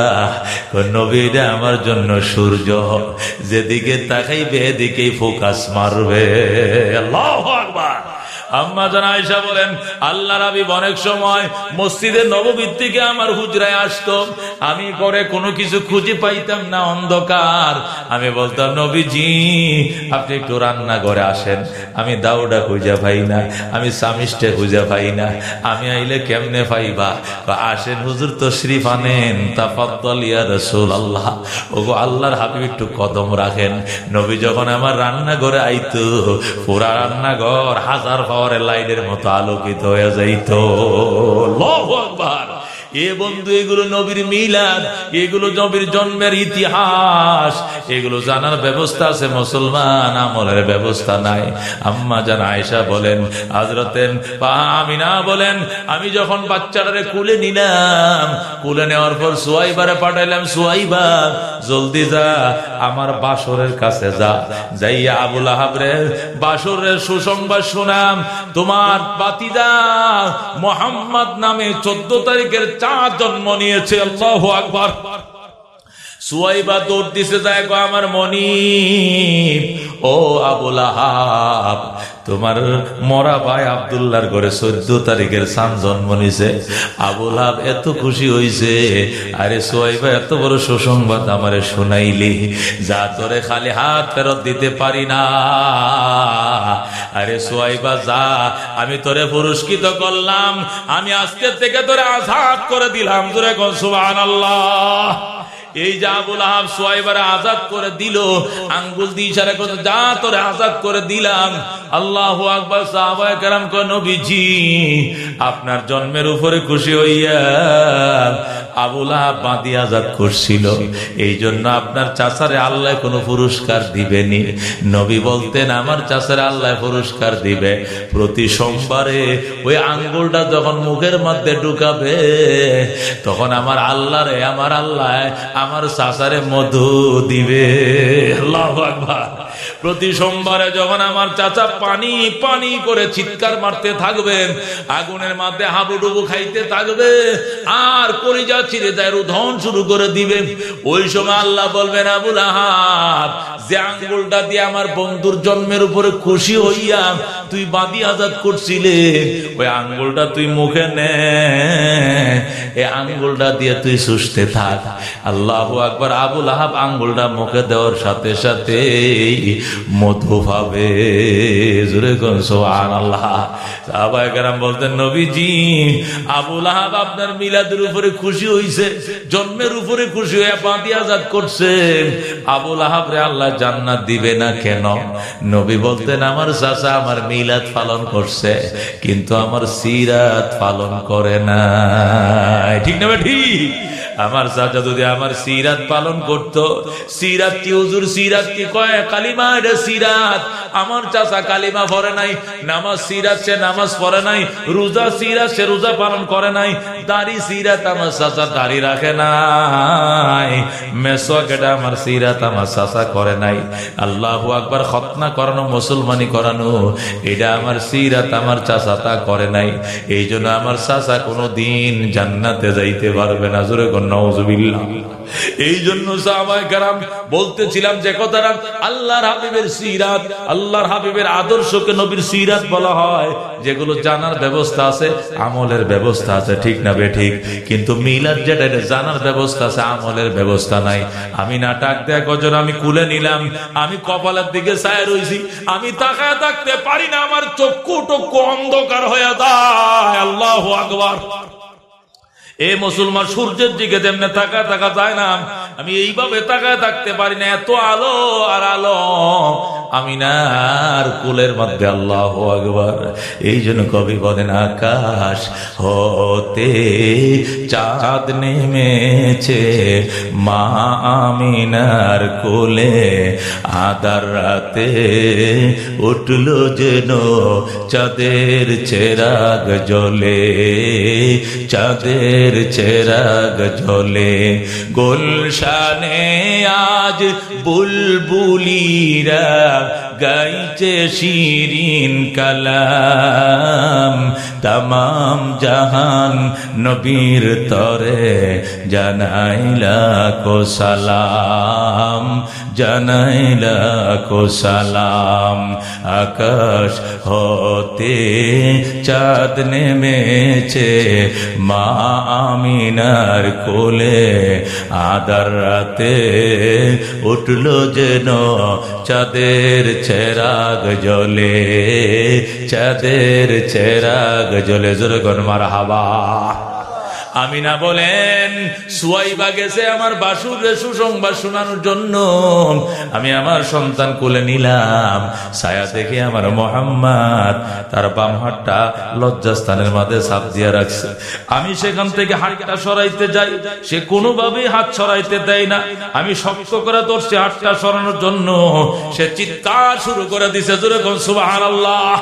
Speaker 1: কয় নবী আমার জন্য সূর্য, যেদিকে তাকাইবে এদিকেই ফোকাস মারবে। আল্লাহ আকবার। আম্মা জান আয়সা বলেন, আল্লাহ রাবি অনেক সময় মসজিদের নববীর থেকে আমার হুজরায় আসতো। আমি করে কোনো কিছু খুঁজে পাইতাম না, অন্ধকার। আমি বলতাম, নবীজি, আপনি একটু রান্না করে আসেন। আমি দাউডা খুঁজে পাই না, আমি সামিষ্টে খুঁজে পাই না। আমি আইলে কেমনে পাইবা? আসেন হুজুর তো শ্রীফ আনেন। তাফাদ্দল ওগো আল্লাহর হাবিব একটু কদম রাখেন। নবী যখন আমার রান্না করে আইতো, পুরা রান্নাঘর হাজার পাওয়ারের লাইনের মতো আলোকিত হয়ে যাইত। এ বন্ধু, এগুলো নবীর মিলাদ, এগুলো নবীর জন্মের ইতিহাস এগুলো জানার ব্যবস্থা আছে, মুসলমান আমলের ব্যবস্থা নাই। আম্মা জান আয়সা বলেন হাজরতেন আমিনা বলেন, আমি যখন বাচ্চাটারে কুলে নিলাম, কুলে নেওয়ার পর সোয়াইবারে পাঠাইলাম সোয়াইবা জলদি যা, আমার বাসরের কাছে যা। যাইয়া আবুল আহাবরে বাসরের সুসংবাদ শোনাম, তোমার বাতিদা মোহাম্মদ নামে চোদ্দ তারিখের চা জন্ম নিয়েছে, আল্লাহ আকবর। সুয়াইবা দৌড় দিছে যায় গো আমার মনি ও আবুল আহাব তোমার মরা ভাই আবদুল্লাহর ঘরে চোদ্দ তারিখের সান জন্ম নিছে। আবুল আহাব এত খুশি হইছে, আরে সোয়াইবা এত বড় সুসংবাদ আমারে শোনাইলি, যা তোরে খালি হাত ফেরত দিতে পারি না। আরে সোয়াইবা যা, আমি তোরে পুরস্কৃত করলাম, আমি আজকে থেকে তোরে আজাদ করে দিলাম। তোরে সুবাহ আল্লাহ এই যা আবুল আহাব সোয়াইবারে আজাদ করে দিল, আঙ্গুল দিয়ে ইশারা করে যা তোরে আজাদ করে দিলাম। আল্লাহ আকবর সাহাবায়ে কেরাম নবীজি, আপনার জন্মের উপরে খুশি হইয়া আবুল বাঁধি আজাদ করছিল। এই জন্য আপনার চাচারে আল্লাহ কোনো পুরস্কার দিবেনি। নবী বলতেন, আমার চাচারে আল্লাহ পুরস্কার দিবে। প্রতি সোমবারে ওই আঙ্গুলটা যখন মুখের মধ্যে ঢুকাবে, তখন আমার আল্লাহ রে আমার আল্লাহ, আমার চাচারে মধু দিবে। আল্লাহ আকবার। প্রতি সোমবারে যখন আমার চাচা পানি পানি করে চিৎকার মারতে থাকবেন, আগুনের মধ্যে হাবুডুবু খাইতে থাকবে, আর কলিজা চিরে যায় রুধন শুরু করে দিবে ওই সময় আল্লাহ বলবেন, আবুল যে আঙ্গুলটা দিয়ে আমার বন্ধুর জন্মের উপরে খুশি হইয়া তুই বাদি আজাদ করছিলে, ওই আঙ্গুলটা তুই মুখে নে। আঙ্গুলটা দিয়ে তুই সুস্থে থাক। আল্লাহ আকবর, আবুল আহাব আঙ্গুলটা মুখে দেওয়ার সাথে সাথে মধু পাবে বলতেন, নবীজি আবুল আহাব আপনার মিলাদের উপরে খুশি হইছে, জন্মের উপরে খুশি হয়ে বাঁধি আজাদ করছে। আবুল আহাব রে আল্লাহ জান্নাত দিবে না কেন? নবী বলতেন, আমার চাচা আমার মিলাদ পালন করছে, কিন্তু আমার সিরাত পালন করে না ঠিক না ঠিক? আমার চাচা যদি আমার সিরাত পালন করত, সিরাত কি হুজুর, সিরাত কি কয়? কালিমা এটা সিরাত। আমার চাচা কালিমা পড়ে নাই, নামাজ সিরাত, সে নামাজ পড়ে নাই, রোজা সিরাত, সে রোজা পালন করে নাই। দাড়ি সিরাত আমার চাচা দাড়ি রাখে নাই। মেসোয়াক এটা আমার সিরাত আমার চাচা করে নাই। আল্লাহ আকবার খতনা করানো, মুসলমানি করানো, এটা আমার সিরাত আমার চাচা তা করে নাই। এই জন্য আমার চাচা কোনো দিন জান্নাতে যাইতে পারবে না। জোরে নওজবিল্লাহ এই জন্য বলতেছিলাম যে আল্লাহর হাবিবের সিরাত, আল্লাহর হাবিবের আদর্শকে নবীর সিরাত বলা হয়, যেগুলো জানার ব্যবস্থা আছে, আমলের ব্যবস্থা আছে, ঠিক না বে ঠিক কিন্তু মিলাদ যেটা জানার ব্যবস্থা আছে, আমলের ব্যবস্থা নাই। আমি আমি কুলে নিলাম, আমি কপালের দিকে ছায় রইছি, আমি তাকায় থাকতে পারি না, আমার চক্ষু টক্ষু অন্ধকার হয়ে আল্লাহ এ মুসলমান সূর্যের দিকে যেমনে তাকা তাকা যায় না। আমি এইভাবে তাকায় থাকতে পারি না। এত আলো আর আলো। আমি না আর কুলের মধ্যে আল্লাহ আকবর। এই জন্য কবি বলেন, আকাশ হতে চাঁদ নেমেছে, মা আমিনার কোলে আদার রাতে উঠল যেন চাঁদের চেরাগ জলে, চাঁদের চেরাগ জ্বলে গুলশানে আজ বুলবুলিরা গাইছে শিরিন কালাম, তামাম জাহান নবীর তরে জানাইলা কো সালাম, জানাইলা আকাশ হতে চাঁদ নেমেছে, মা আমিনার কোলে আদার রাতে উঠল যেন চাঁদের চেরাগ জলে চাঁদের চেরাগ জলে। জোরে গন মার হাবা আমিনা বলেন, সুয়াইবা গেছে আমার বাসুরে সুসংবাদ শোনানোর জন্য। আমি আমার সন্তান কোলে নিলাম, ছায়া দেখে আমার মোহাম্মদ তার বাম হাতটা লজ্জাস্থানের মাঝে সাপ দিয়ে রাখছে। আমি সেখান থেকে হাতটা সরাইতে যাই, সে কোনোভাবেই হাত সরাইতে দেয় না। আমি শক্ত করে ধরছি হাতটা সরানোর জন্য। সে চিৎকার শুরু করে দিছে, জোরে সুবাহ আল্লাহ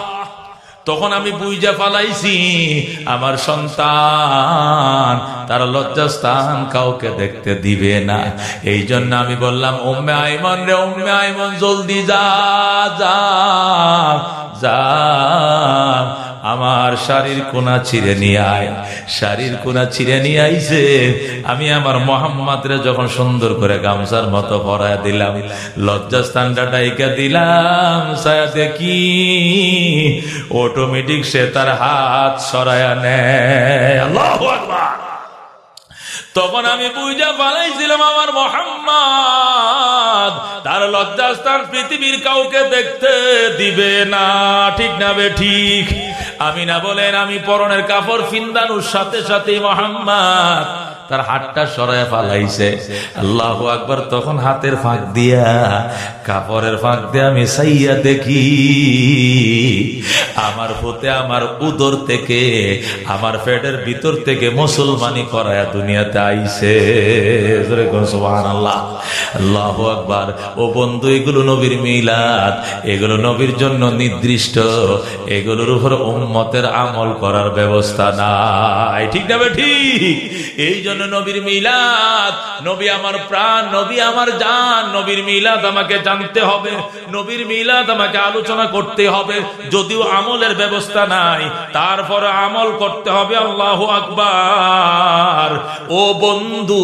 Speaker 1: তখন আমি বুঝা পালাইছি আমার সন্তান তার লজ্জাস্থান কাউকে দেখতে দিবে না। এই জন্য আমি বললাম ওম্মে আইমন রে ওম্মে আইমন, জলদি যা যা যা। আমার শাড়ির কোনা ছিঁড়ে নিয়ে আয়। শাড়ির কোনা ছিঁড়ে নিয়ে আইছে। আমি আমার মোহাম্মদ রে যখন সুন্দর করে গামছার মতো ভরায় দিলাম লজ্জাস্থানটা ডাইকা দিলাম সায়া দেখি অটোমেটিক সে তার হাত সরায়া নেয়। আল্লাহ আকবার। তখন আমি বুঝা পালাইছিলাম আমার মোহাম্মদ। তার লজ্জাস্থান পৃথিবীর কাউকে দেখতে দিবে না। ঠিক না বে, ঠিক। আমি না বলেন, আমি পরনের কাপড় ফিন্দানুর সাথে সাথে মোহাম্মদ। তার হাতটা সরায় ফালাইছে। আল্লাহ আকবর তখন হাতের ফাঁক দিয়া, কাপড়ের ফাঁক দিয়ে আমি সাইয়া দেখি, আমার হতে আমার উদর থেকে, আমার পেটের ভিতর থেকে মুসলমানি করায় দুনিয়াতে আইছে। আল্লাহ আল্লাহ আকবার। ও বন্ধু, এগুলো নবীর মিলাদ, এগুলো নবীর জন্য নির্দিষ্ট, এগুলোর উপর উম্মতের আমল করার ব্যবস্থা নাই। ঠিক না ঠিক? এই জন্য নবীর মিলাদ। নবী আমার প্রাণ, নবী আমার জান, নবীর মিলাদ আমাকে জানতে হবে। নবীর মিলাদ আমাকে আলোচনা করতে হবে। যদিও আমলের ব্যবস্থা নাই, তারপর আমল করতে হবে, আল্লাহ আকবার। ও বন্ধু,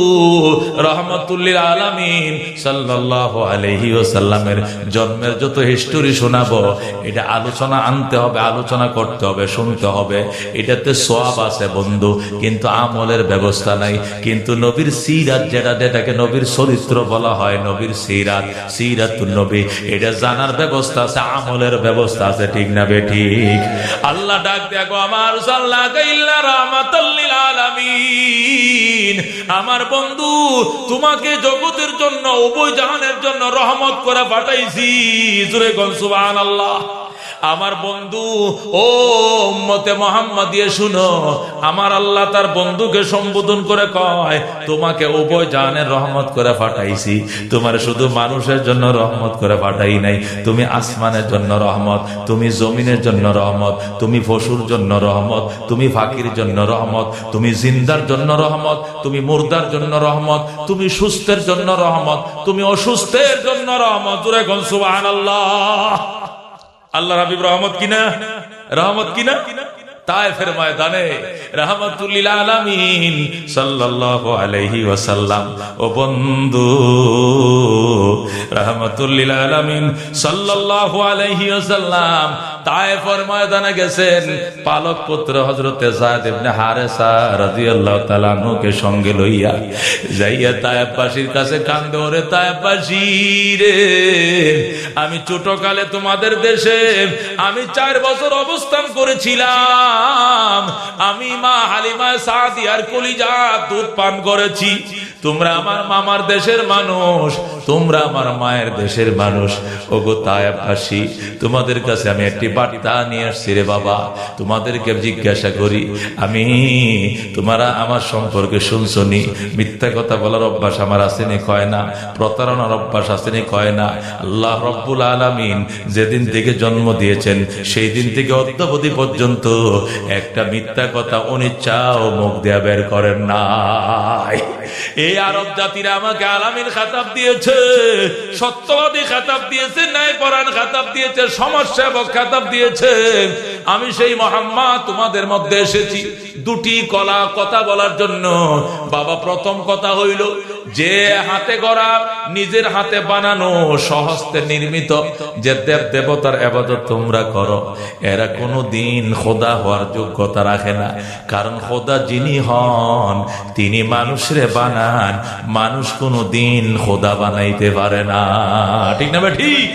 Speaker 1: রহমতুল্লিল আলমিন সাল্লাহ আলহি সাল্লামের জন্মের যত হিস্টোরি শোনাবো, এটা আলোচনা আনতে হবে, আলোচনা করতে হবে, শুনতে হবে। এটাতে সব আছে বন্ধু, কিন্তু আমলের ব্যবস্থা নাই। কিন্তু নবীর সিরাত যেটা, যেটাকে নবীর চরিত্র বলা হয়, নবীর সিরাত সিরাত নবী, এটা জানার ব্যবস্থা আছে, আমলের ব্যবস্থা আছে, ঠিক না বে ঠিক? আল্লাহ ডাক দেখো আমার আমার বন্ধু, তোমাকে জগতের জন্য, উভয় জাহানের জন্য রহমত করে পাঠাইছি। জুরে গনসুবান আল্লাহ আমার বন্ধু, ও মতে মোহাম্মদ দিয়ে শুনো, আমার আল্লাহ তার বন্ধুকে সম্বোধন করে কয়, তোমাকে উভয় জানের রহমত করে পাঠাইছি। তোমার শুধু মানুষের জন্য রহমত করে পাঠাই নাই, তুমি আসমানের জন্য রহমত, তুমি জমিনের জন্য রহমত, তুমি পশুর জন্য রহমত, তুমি ফাঁকির জন্য রহমত, তুমি জিন্দার জন্য রহমত, তুমি মুর্দার জন্য রহমত, তুমি সুস্থের জন্য রহমত, তুমি অসুস্থের জন্য রহমত। সুবাহ আল্লাহ আল্লাহ হাবিব রহমত কিনা? রহমত কিনা? তায়েফের ময়দানে আলামিন ও বন্ধু, রাহমাতুল্লিল আলামিন ময়দানে গেছেন। পালক পুত্র সঙ্গে লইয়া যাইয়া তায়েফবাসীর কাছে কান্দে, ওরে তায়েফবাসী রে, আমি ছোটকালে তোমাদের দেশে আমি চার বছর অবস্থান করেছিলাম। আমি মা হালিমা সাদিয়ার কলিজা দুধ পান করেছি। তোমরা আমার মামার দেশের মানুষ, তোমরা আমার মায়ের দেশের মানুষ। ওগো তায়াবাসী তোমাদের কাছে আমি একটি বার্তা নিয়ে আসছি রে বাবা। তোমাদেরকে জিজ্ঞাসা করি, আমি, তোমরা আমার সম্পর্কে শুনছনি মিথ্যা কথা বলার অভ্যাস আমার আসেনি, কয় না? প্রতারণার অভ্যাস আসেনি, কয় না? আল্লাহ রব্বুল আলমিন যেদিন থেকে জন্ম দিয়েছেন সেই দিন থেকে অদ্যাবধি পর্যন্ত একটা মিথ্যা কথা উনি চাও মুখ দেয়া বের করেন নাই। এই আরব জাতিরা আমাকে আলামিন খাতাব দিয়েছে, সত্যবাদী খাতাব দিয়েছে ন্যায় পরাণ খাতাব দিয়েছে সমাজ সেবক খাতাব দিয়েছে। আমি সেই মোহাম্মদ তোমাদের মধ্যে এসেছি। দুটি কলা কথা বলার জন্য। বাবা, প্রথম কথা হইল, যে হাতে গড়া নিজের হাতে বানানো সহস্তে নির্মিত যে দেব দেবতার আবাদত তোমরা করো, এরা কোনো দিন খোদা হওয়ার যোগ্যতা রাখে না। কারণ খোদা যিনি হন, তিনি মানুষরে বানান। মানুষ কোনো দিন খোদা বানাইতে পারে না। ঠিক না ঠিক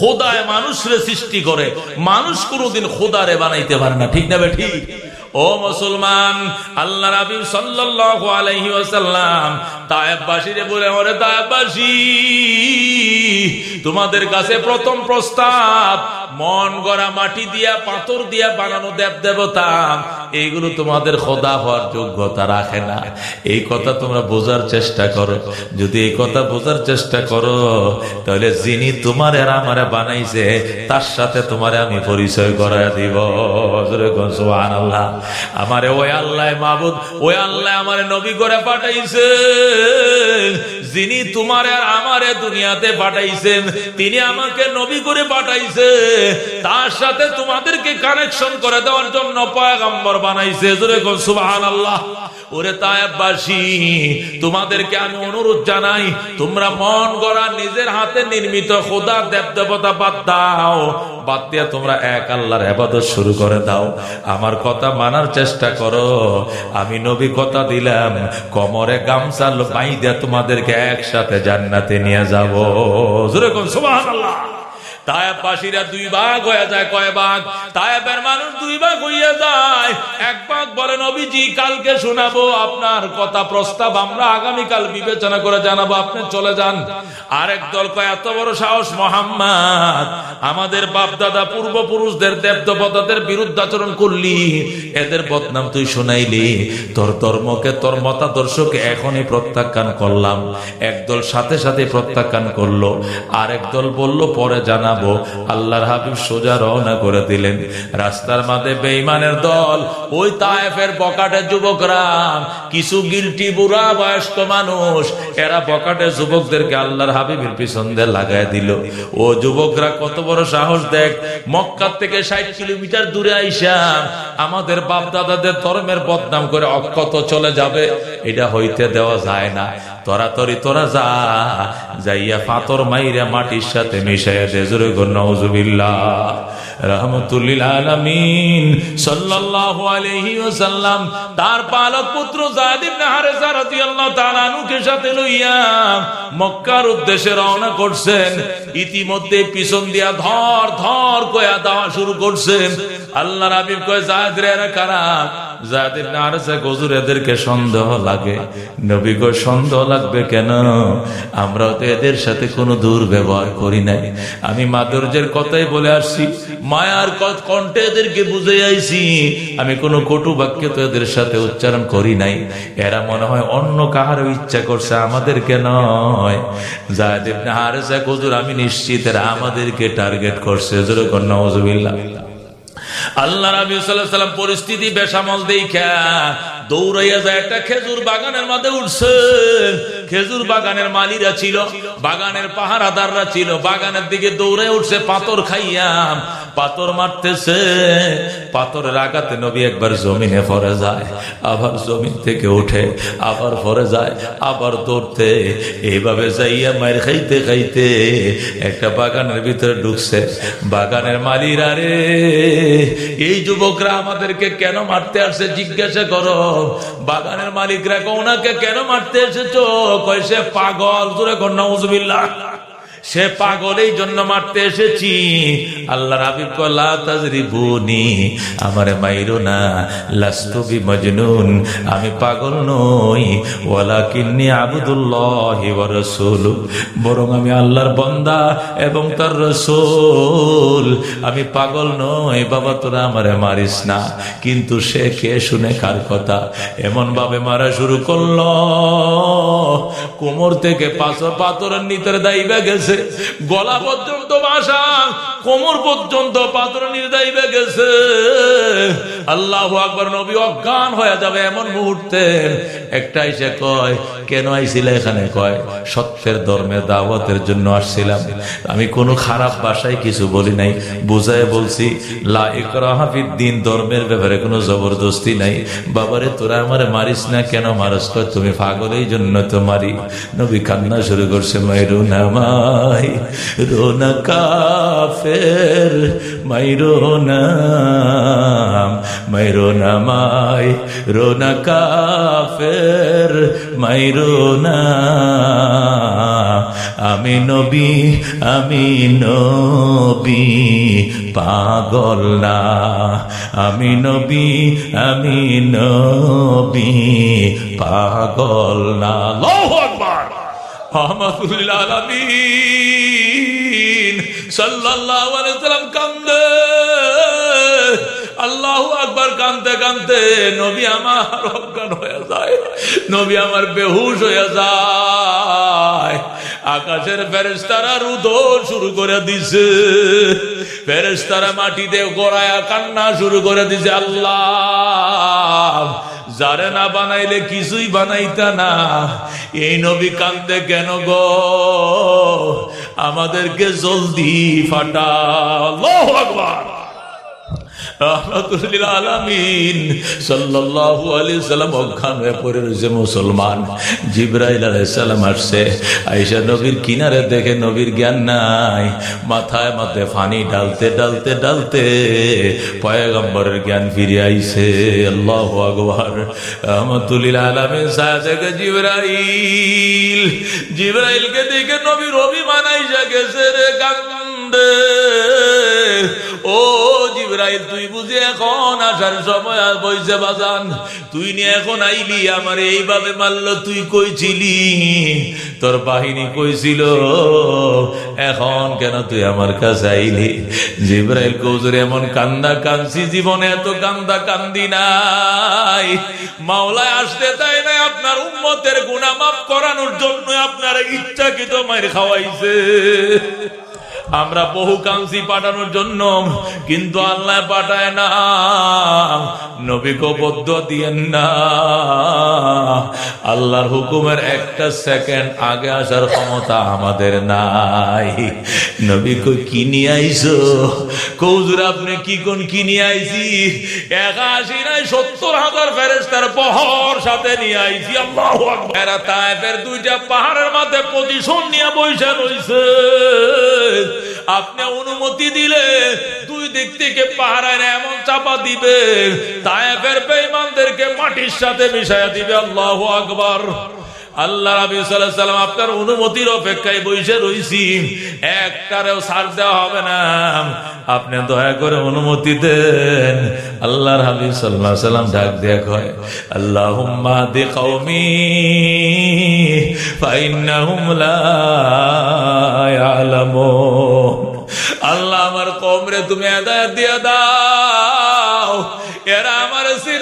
Speaker 1: খোদায় মানুষরে সৃষ্টি করে। মানুষ কোনোদিন খোদারে বানাইতে পারে না। ঠিক না ঠিক ও মুসলমান, আল্লাহ রাবি সাল্লাল্লাহু আলাইহি বলে, ওরে তায়েববাসী, তোমাদের কাছে প্রথম প্রস্তাব মন গড়া মাটি দিয়া, পাথর দিয়া বানানো দেব দেবতা, এইগুলো তোমাদের খোদা হওয়ার যোগ্যতা রাখে না। এই কথা তোমরা বোঝার চেষ্টা করো। যদি এই কথা বোঝার চেষ্টা করো, তাহলে যিনি তোমার আমারে বানাইছে, তার সাথে তোমার আমি পরিচয় করাই দিব। আল্লাহ আমারে ওই আল্লাহ মাহবুদ ওই আল্লাহ আমারে নবী করে পাঠাইছে। যিনি তোমার আর আমারে দুনিয়াতে পাঠাইছেন, তিনি আমাকে নবী করে পাঠাইছে। তার সাথে তোমাদেরকে কানেকশন করে দেওয়ার জন্য পয়গম্বর বানাইছে। জোরে আল্লাহ ওরে তায়াবাসী তোমাদেরকে আমি অনুরোধ জানাই, তোমরা মন গড়া নিজের হাতে নির্মিত খোদা দেব দেবতা বাদ দাও। বাদ তোমরা এক আল্লাহর শুরু করে দাও। আমার কথা মানার চেষ্টা করো। আমি নবী কথা দিলাম, কমরে গামছা বাই দিয়ে তোমাদেরকে একসাথে জান্নাতে নিয়ে যাব। জোরে কোন তায়াবাসীরা দুই ভাগ দুই কালকে আমাদের বাপ দাদা পূর্বপুরুষদের দেবদেবতাদের বিরুদ্ধাচরণ করলি। এদের বদনাম তুই শোনাইলি। তোর ধর্মকে, তোর মতাদর্শকে এখনই প্রত্যাখ্যান করলাম। একদল সাথে সাথে প্রত্যাখ্যান করল। আরেক দল বলল, পরে জানা জানাব আল্লাহর হাবিব সোজা রওনা করে দিলেন। রাস্তার মাঝে বেইমানের দল, ওই তায়েফের বকাটে যুবকরা, কিছু গিলটি বুড়া বয়স্ক মানুষ, এরা বকাটে যুবকদেরকে আল্লাহর হাবিবের পিছন দিয়ে লাগাই দিল। ও যুবকরা, কত বড় সাহস দেখ, মক্কার থেকে ষাট কিলোমিটার দূরে আইসা, আমাদের বাপ দাদাদের ধর্মের বদনাম করে অক্ষত চলে যাবে। এটা হইতে দেওয়া যায় না। তোরা তরাতরি তোরা যা, যাইয়া পাথর মাইরা মাটির সাথে মিশাইয়া দে। তার পালক পুত্র যায়েদ মক্কার উদ্দেশ্যে রওনা করছেন। ইতিমধ্যে পিছন দিয়া ধর ধর কয়া দেওয়া শুরু করছেন। আল্লাহ রাবিব কয় জায়েদ রে কারা? যাদের নারসে গজুর এদেরকে সন্দেহ লাগে। নবী গো, সন্দেহ লাগবে কেন? আমরা তো এদের সাথে কোনো দুর্ব্যবহার করি নাই। আমি মাধুর্যের কথাই বলে আসছি। মায়ার কণ্ঠে এদেরকে বুঝে আইছি। আমি কোনো কটু বাক্য তো এদের সাথে উচ্চারণ করি নাই। এরা মনে হয় অন্য কাহার ইচ্ছা করছে আমাদেরকে নয়। যাদের হারেসা গজুর আমি নিশ্চিত এরা আমাদেরকে টার্গেট করছে। যেরকম নজবিল্লা আল্লাহ রাবি সাল্লাম পরিস্থিতি বেসামল দেখা দৌড়াইয়া যায় একটা খেজুর বাগানের মধ্যে উঠছে। খেজুর বাগানের মালিরা ছিল, বাগানের পাহারাদাররা ছিল, বাগানের দিকে দৌড়ে উঠছে, পাথর খাইয়া পাথর মারতেছে। পাথরের আঘাতে নবী একবার জমিনে পরে যায়, আবার জমিন থেকে উঠে আবার পরে যায়, আবার দৌড়তে। এইভাবে যাইয়া মায়ের খাইতে খাইতে একটা বাগানের ভিতরে ঢুকছে। বাগানের মালির আরে এই যুবকরা আমাদেরকে কেন মারতে আসছে জিজ্ঞাসা করো। বাগানের মালিকরা ওনাকে কেন মারতে এসেছ? কয়েছে পাগল। তোরে কন্যা উজবিল্লা সে পাগল এই জন্য মারতে এসেছি। আল্লাহ রাবিব তাজরিবুনি, আমারে মাইরো না লাস্তবি মজনুন আমি পাগল নই ওয়ালা কিন্নি আবুদুল্লাহ রসুল, বরং আমি আল্লাহর বন্দা এবং তার রসুল। আমি পাগল নই, বাবা তোরা আমারে মারিস না, কিন্তু সে কে শুনে কার কথা? এমন ভাবে মারা শুরু করল। কোমর থেকে পাথর পাথরের নিতরে দাইবা গেছে। গলা পর্যন্ত বাসা কোমর পর্যন্ত পাত্র নির্দায়ী গেছে। আল্লাহ আকবর নবী অজ্ঞান হয়ে যাবে এমন মুহূর্তে। একটাই সে কয়, কেন আইছিল এখানে? কয়, সত্যের ধর্মের দাওয়াতের জন্য আসছিলাম। আমি কোনো খারাপ ভাষায় কিছু বলি নাই। বুঝায় বলছি, লা ইকরাহাফিদ দিন, ধর্মের ব্যাপারে কোনো জবরদস্তি নাই। বাবারে, তোরা আমার মারিস না কেন? মারস কর তুমি এই জন্য তো মারি। নবী কান্না শুরু করছে, মাইরু নামাই রোনা কাফের, মাইরো নাম মাইরো নামাই রোনা কাফের, মাইরো না। আমি নবী আমি নবী, পাগল না। আমি নবী আমি নবী, পাগল না। লৌহ আকবার। রহমাতুল্লাহ আলামিন। সাল্লাল্লাহু আলাইহি কান্দে। আল্লাহ আকবার কানতে কানতে নবী আমার অজ্ঞান হয়ে যায়, নবী আমার বেহুশ হয়ে যায়। আকাশের ফেরেস্তারা রুদো শুরু করে দিছে ফেরেস্তারা মাটিতে গড়ায়া কান্না শুরু করে দিছে, আল্লাহ, যারে না বানাইলে কিছুই বানাইতা না। এই নবী কান্দে কেন গো? আমাদেরকে জলদি ফাটা আকবার। মুসলমান। জিব্রাইল আলাইসাল্লাম আসছে। আইসা নবীর কিনারে দেখে নবীর জ্ঞান নাই। মাথায় মাথায় ফানি ডালতে ডালতে ডালতে পয়গম্বরের জ্ঞান ফিরে আইছে। আল্লাহ আকবর। রহমতুল্লিল আলমিন সাহেব জিব্রাইল। জিব্রাইলকে দেখে নবীর অভিমান আইসা গেছে রে কান্দে। ও জিব্রাইল, তুই বুঝি এখন আসার সময় আর বইছে বাজান? তুই নিয়ে এখন আইলি, আমার এইভাবে মারলো, তুই কইছিলি? তোর বাহিনী কইছিল, এখন কেন তুই আমার কাছে আইলি? জিব্রাইল কৌজুর এমন কান্দা কান্দি জীবনে এত কান্দা কান্দি নাই। মাওলায় আসতে তাই নাই, আপনার উম্মতের গুণা মাফ করানোর জন্য আপনার ইচ্ছাকৃত মায়ের খাওয়াইছে। আমরা বহু কাঞ্চি পাঠানোর জন্য, কিন্তু আল্লাহ পাঠায় না। নবীকে বদ্ধ দিয়েন না। আল্লাহর হুকুমের একটা সেকেন্ড আগে আসার ক্ষমতা আমাদের নাই। নবীকে কি নিয়ে আইসো কৌজুর, আপনি কি কোন কি নিয়ে আইছি? একাশি নাই, সত্তর হাজার ফেরেস্তার বহর সাথে নিয়ে আইছি, আল্লাহ এরা দুইটা পাহাড়ের নিয়ে বৈশা আপনি অনুমতি দিলে দুই দিক থেকে পাহাড়ের এমন চাপা দিবে, তায়েফের বেমানদেরকে মাটির সাথে মিশাইয়া দিবে, আল্লাহ আকবার। আল্লাহ রাবি সাল্লাম আপনার অনুমতির অপেক্ষায় বসে রইছি। একটারেও সার দেওয়া হবে না। আপনি দয়া করে অনুমতি দেন। আল্লাহর হাবিব সাল্লাহ সাল্লাম ডাক দেয়া কয় আল্লাহ দে কৌমি আল্লাহ আমার কমরে তুমি আদায় দিয়ে দাও। এরা আমার মারছে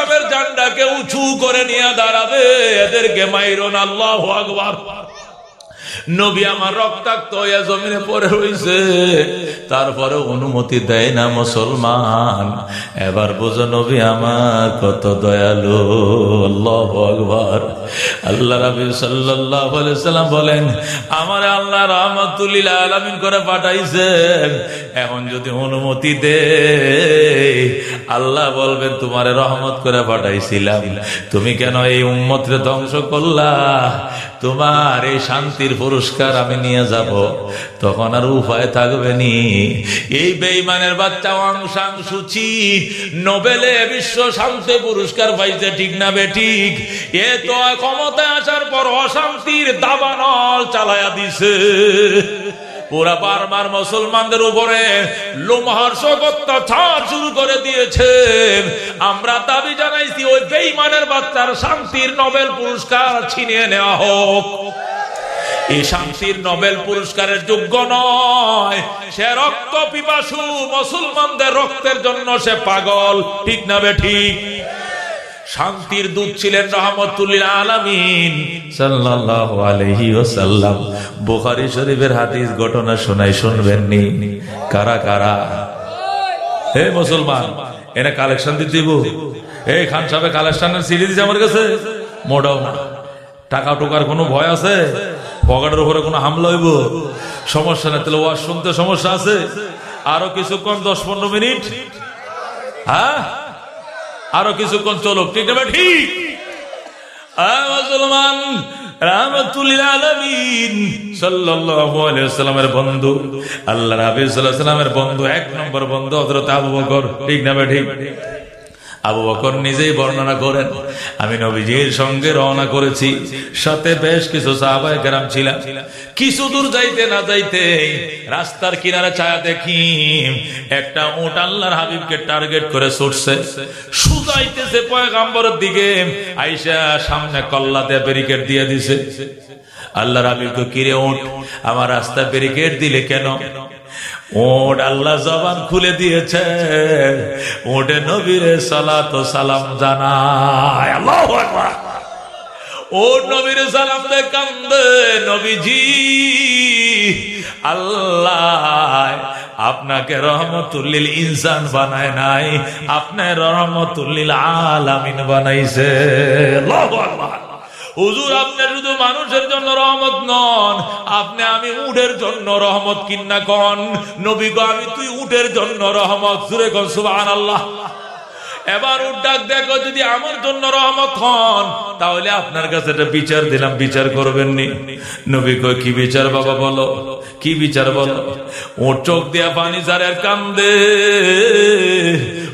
Speaker 1: ইসলামের জান্ডাকে উঁচু করে নিয়ে দাঁড়াবে। এদেরকে মাইরন আল্লাহ আকবার। নবী আমার রক্তাক্ত হইয়া জমিনে পড়ে রইছে। তারপরে অনুমতি দেয় না মুসলমান। এবার বোঝো নবী আমার কত দয়ালু। আল্লাহ আকবার। আল্লাহ রাবি সাল্লাম বলেন, আমার আল্লাহ রহমতুল্লিল আলমিন করে পাঠাইছেন। এখন যদি অনুমতি দে, আল্লাহ বলবেন, তোমার রহমত করে পাঠাইছিলাম। তুমি কেন এই উম্মতরে ধ্বংস করলা? তোমার এই শান্তির পুরস্কার আমি নিয়ে যাব। তখন আর উপায় থাকবে নি। এই বেইমানের বাচ্চা অংশাং সূচি নোবেলে বিশ্ব শান্তি পুরস্কার পাইছে, ঠিক না বে ঠিক? এ তো ক্ষমতায় আসার পর অশান্তির দাবানল চালায়া দিছে। পুরা বারবার মুসলমানদের উপরে লোমহর্ষক অত্যাচার শুরু করে দিয়েছে। আমরা দাবি জানাইছি, ওই বেইমানের বাচ্চার শান্তির নোবেল পুরস্কার ছিনিয়ে নেওয়া হোক। এই শান্তির নোবেল পুরস্কারের যোগ্য নয়। সে রক্ত পিপাসু মুসলমানদের রক্তের জন্য সে পাগল। ঠিক না বে ঠিক? শান্তির দূত ছিলেন রহমতুল্লিল আলামিন সাল্লাল্লাহু আলাইহি ওয়াসাল্লাম। বুখারী শরীফের হাদিস ঘটনা শোনাই শুনবেন নি কারা কারা? হে মুসলমান, এনে কালেকশন দিতে দিব এই খান সাহেব কালেকশনের সিডি দিছে আমার কাছে। মোটাও না। টাকা টোকার কোনো ভয় আছে? পকেটের উপরে কোনো হামলা হইব? সমস্যা নেই, তাহলে ওয়াজ শুনতে সমস্যা আছে। আরও কিছুক্ষণ, দশ পনেরো মিনিট। হ্যাঁ? আরও কিছুক্ষণ চলো ঠিক না ঠিক। মুসলমান। বন্ধু। আল্লাহ রাবিসামের বন্ধু, এক নম্বর বন্ধু হজরত আবু বকর, ঠিক না ঠিক। আবু বকর নিজেই বর্ণনা করেন, আমি নবীজির সঙ্গে রওনা করেছি, সাথে বেশ কিছু সাহাবায় গ্রাম ছিলাম। কিছু দূর যাইতে না যাইতে রাস্তার কিনারে ছায়া দেখি একটা ওট আল্লাহর হাবিবকে টার্গেট করে ছুটছে। সুজাইতেছে পয়গাম্বরের দিকে, আইসা সামনে কল্লাতে ব্যারিকেড দিয়ে দিছে। আল্লাহর হাবিবকে, কিরে ওট আমার রাস্তা ব্যারিকেড দিলে কেন? ওট আল্লাহ জবান খুলে দিয়েছে। ওটে নবীরে সালাত সালাম জানায়। ও নবীর সালাম দে কান্দে নবীজি। আল্লাহ, আপনাকে রহমতুল্লিল ইনসান বানায় নাই। আপনার রহমতুল্লিল আলামিন বানাইছে। আল্লাহ হুজুর, আপনি শুধু মানুষের জন্য রহমত নন। আপনি আমি উঠের জন্য রহমত কিন্না কন? নবী গো, আমি তুই উঠের জন্য রহমত। সুরে কন সুবাহ আল্লাহ এবার উঠ ডাক দেখো যদি আমার জন্য রহমত হন, তাহলে আপনার কাছে একটা বিচার দিলাম, বিচার করবেন নি? নবী কয়, কি বিচার বাবা, বলো? কি বিচার বলো? ওর চোখ দিয়া পানি সারের কান্দে।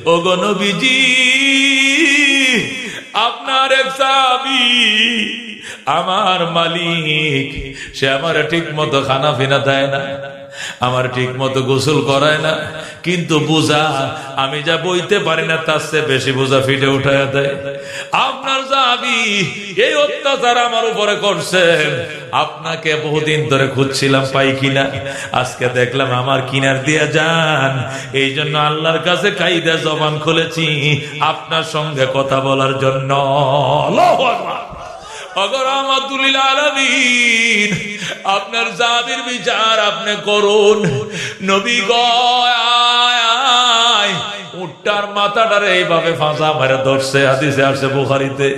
Speaker 1: ও গো নবীজি আপনার এক সাবি আমার মালিক, সে আমার ঠিক মতো খানা ফিনা দেয় না, আমার ঠিক মতো গোসল করায় না, কিন্তু বোঝা, আমি যা বইতে পারি না, তার চেয়ে বেশি বোঝা ফিটে উঠায় দেয়। আপনার যাবি এই অত্যাচার আমার উপরে করছেন আপনাকে বহুদিন ধরে খুঁজছিলাম, পাই কিনা? আজকে দেখলাম আমার কিনার দিয়ে যান। এই জন্য আল্লাহর কাছে কাইদা জবান খুলেছি, আপনার সঙ্গে কথা বলার জন্য। আপনার জাবির বিচার আপনি করুন। নবী গয় উট্টার মাথাটারে এইভাবে ফাঁসা মারে ধরছে, হাদিসে আসছে বুখারিতে।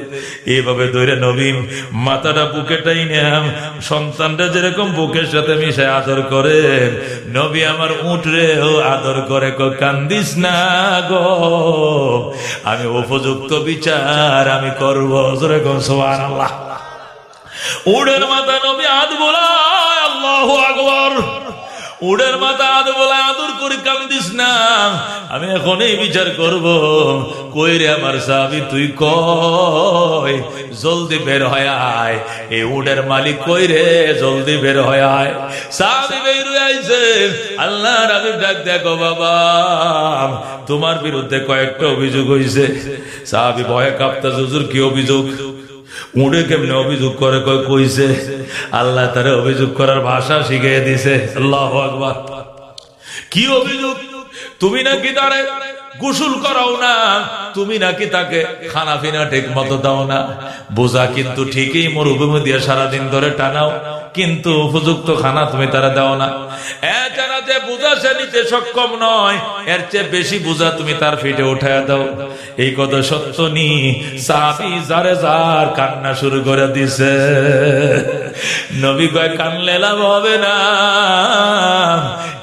Speaker 1: এইভাবে ধরে নবীন মাথাটা বুকেটাই নেম সন্তানটা যেরকম বুকের সাথে মিশে আদর করে, নবী আমার উঠরে ও আদর করে কান্দিস না গো, আমি উপযুক্ত বিচার আমি করব। যেরকম সোহান আল্লাহ উড়ের মাথা নবী আদ বলায়, আল্লাহ আকবর। উড়ের মাথা আদ বলে আদর করে কান্দিস না। আমি এখন এই বিচার করব। কই রে আমার সাবি তুই কই? জলদি বের হয় এই উডের মালিক কই রে? জলদি বের হয় আয়। বের আইছে। আল্লাহ রাবি ডাক, দেখো বাবা, তোমার বিরুদ্ধে কয়েকটা অভিযোগ হয়েছে সাহাবি ভয়ে কাঁপতা জুজুর কি অভিযোগ? উড়ে কেমনে অভিযোগ করে? কয়, কইছে, আল্লাহ তারে অভিযোগ করার ভাষা শিখিয়ে দিছে। আল্লাহ কি অভিযোগ? তুমি নাকি তারে গোসল করাও না? তুমি নাকি তাকে খানা পিনা ঠিক মতো দাও না? বোঝা কিন্তু ঠিকই মরুভূমি দিয়ে সারাদিন ধরে টানাও, কিন্তু উপযুক্ত খানা তুমি তারা দাও না। যে বুঝা সে নিতে সক্ষম নয়, এর চেয়ে বেশি বুঝা তুমি তার ফিটে উঠায় দাও। এই কথা সত্য নি। সাহাবি কান্না শুরু করে দিছে। নবী কয় লাভ হবে না।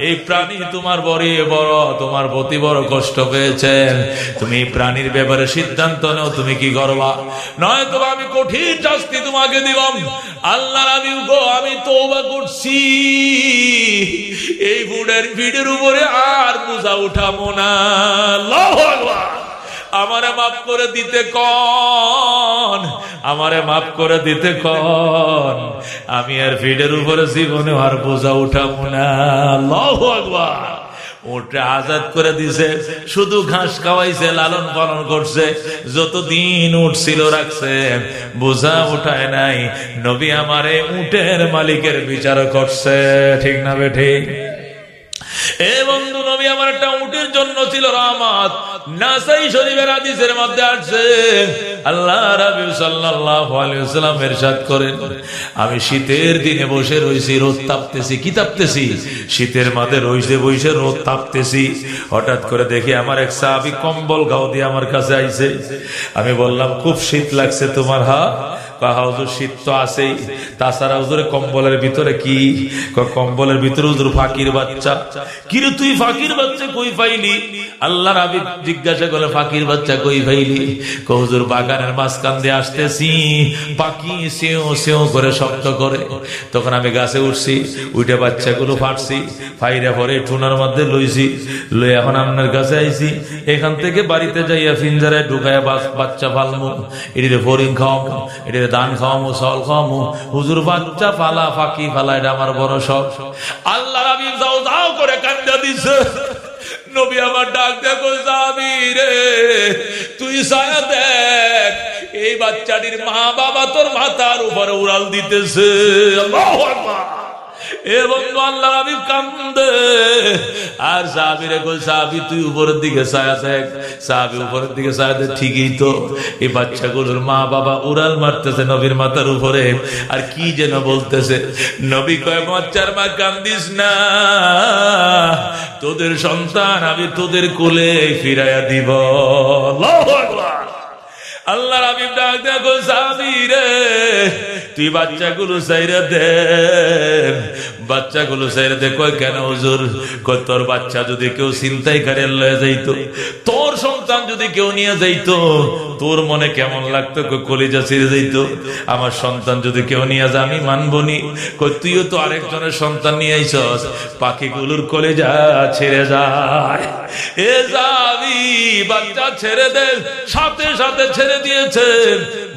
Speaker 1: এই প্রাণী তোমার বড় বড়, তোমার প্রতি বড় কষ্ট পেয়েছেন তুমি প্রাণীর ব্যাপারে সিদ্ধান্ত নেও, তুমি কি করবা? নয় তো আমি কঠিন শাস্তি তোমাকে দিবাম আল্লাহ আমি আমি তৌবা করছি। এই বুড়ের ভিড়ের উপরে আর বোঝা উঠাবো না। আমারে মাফ করে দিতে কন। আমারে মাফ করে দিতে কন। আমি আর ফিডের উপরে জীবনে আর বোঝা উঠাবো না। আকবার। ওটা আজাদ করে দিছে, শুধু ঘাস খাওয়াইছে, লালন পালন করছে, যতদিন উঠছিল রাখছে, বোঝা উঠায় নাই। নবী আমারে উটের মালিকের বিচার করছে। ঠিক না বে ঠিক? এ বন্ধু, নবী আমার একটা জন্য ছিল নাসাই শরীফের মধ্যে আসছে আল্লাহ করেন, আমি শীতের দিনে বসে রইছি, রোদ তাপতেছি, কি তাপতেছি? শীতের মাঝে রইছে বসে রোদ তাপতেছি। হঠাৎ করে দেখি আমার এক সাহাবী কম্বল গাও দিয়ে আমার কাছে আইছে। আমি বললাম, খুব শীত লাগছে তোমার হা বাচ্চা। বাগানের মাঝখান দিয়ে আসতেছি। পাখি সেও সেও করে শব্দ করে। তখন আমি গাছে উঠছি, উঠে বাচ্চাগুলো ফাটছি, ফাইরা পরে টুনার মধ্যে লইছি। লই এখন আপনার কাছে আইছি। এখান থেকে বাড়িতে যাইয়া ফিনজারায় ঢুকাইয়া বাচ্চা ফালমু এটিতে ফরিং ধান খাওয়ামো সল খাওয়ামো হুজুর বাচ্চা ফালা, ফাঁকি ফালা, এটা আমার বড় সব আল্লাহ রাবি যাও যাও করে কান্দা দিছে। নবী আমার ডাক দেখো, যাবি রে, তুই সায়া দেখ, এই বাচ্চাটির মা বাবা তোর মাথার উপরে উড়াল দিতেছে। আল্লাহ এবং আল্লাহ কান্দে। আর সাহাবি তুই উপরের দিকে দেখ। সাহাবি উপরের দিকে দেখ ঠিকই তো, এই বাচ্চাগুলোর মা বাবা উড়াল মারতেছে নবীর মাথার উপরে। আর কি যেন বলতেছে, নবী কয় বাচ্চার মা, কান্দিস না। তোদের সন্তান আমি তোদের কোলে ফিরাইয়া দিব। আল্লাহু আকবার। আল্লাহ রাবিব ডাক দেখো সাবি রে তুই বাচ্চাগুলো সাইরে দে। বাচ্চাগুলো সাইরে দে, কয়, কেন হুজুর? কয়, তোর বাচ্চা যদি কেউ চিন্তাই করে লয়ে যাইতো, তোর সন্তান যদি কেউ নিয়ে যাইতো তোর মনে কেমন লাগতো? কলিজা ছিঁড়ে যাইতো। আমার সন্তান যদি কেউ নিয়ে যা আমি মানবনি। তুইও তো আরেকজনের সন্তান নিয়ে আইছস। পাখিগুলোর কলিজা ছেড়ে যায়। এ যাবি, বাচ্চা ছেড়ে দে। সাথে সাথে ছেড়ে দিয়েছে।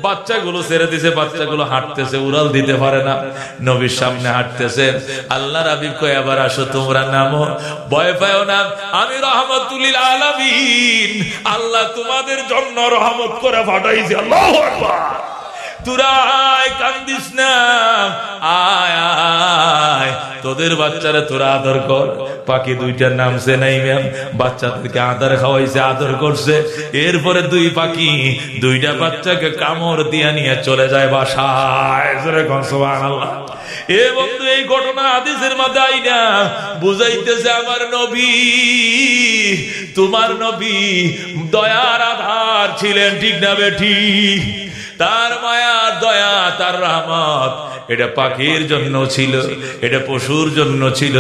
Speaker 1: বাচ্চাগুলো ছেড়ে দিছে, বাচ্চাগুলো হাঁটতেছে, উড়াল দিতে পারে না। নবীর সামনে হাঁটতেছে। আল্লাহ রাবিব কয় আবার আসো তোমরা নামো। ভয় পাও না। আমি রহমতুল্লিল আলামিন। আল্লাহ তোমাদের জন্য রহমত করে পাঠাইছি, আল্লাহ তোরা আয় কান্দিস না, আয় আয়। তোদের বাচ্চারা তোরা আদর কর। পাখি দুইটার নাম সে নাই ম্যাম বাচ্চাদেরকে আদর খাওয়াইছে, আদর করছে। এরপরে দুই পাখি, দুইটা বাচ্চাকে কামড় দিয়া নিয়ে চলে যায় বাসায়। সুবহানাল্লাহ। এ বন্ধু, এই ঘটনা আদিসের মাথায় আইনা বুঝাইতেছে আমার নবী, তোমার নবী দয়ার আধার ছিলেন, ঠিক না বেঠি তার মায়ার দয়া, তার রহমত, এটা পাখির জন্য ছিল, এটা পশুর জন্য ছিল,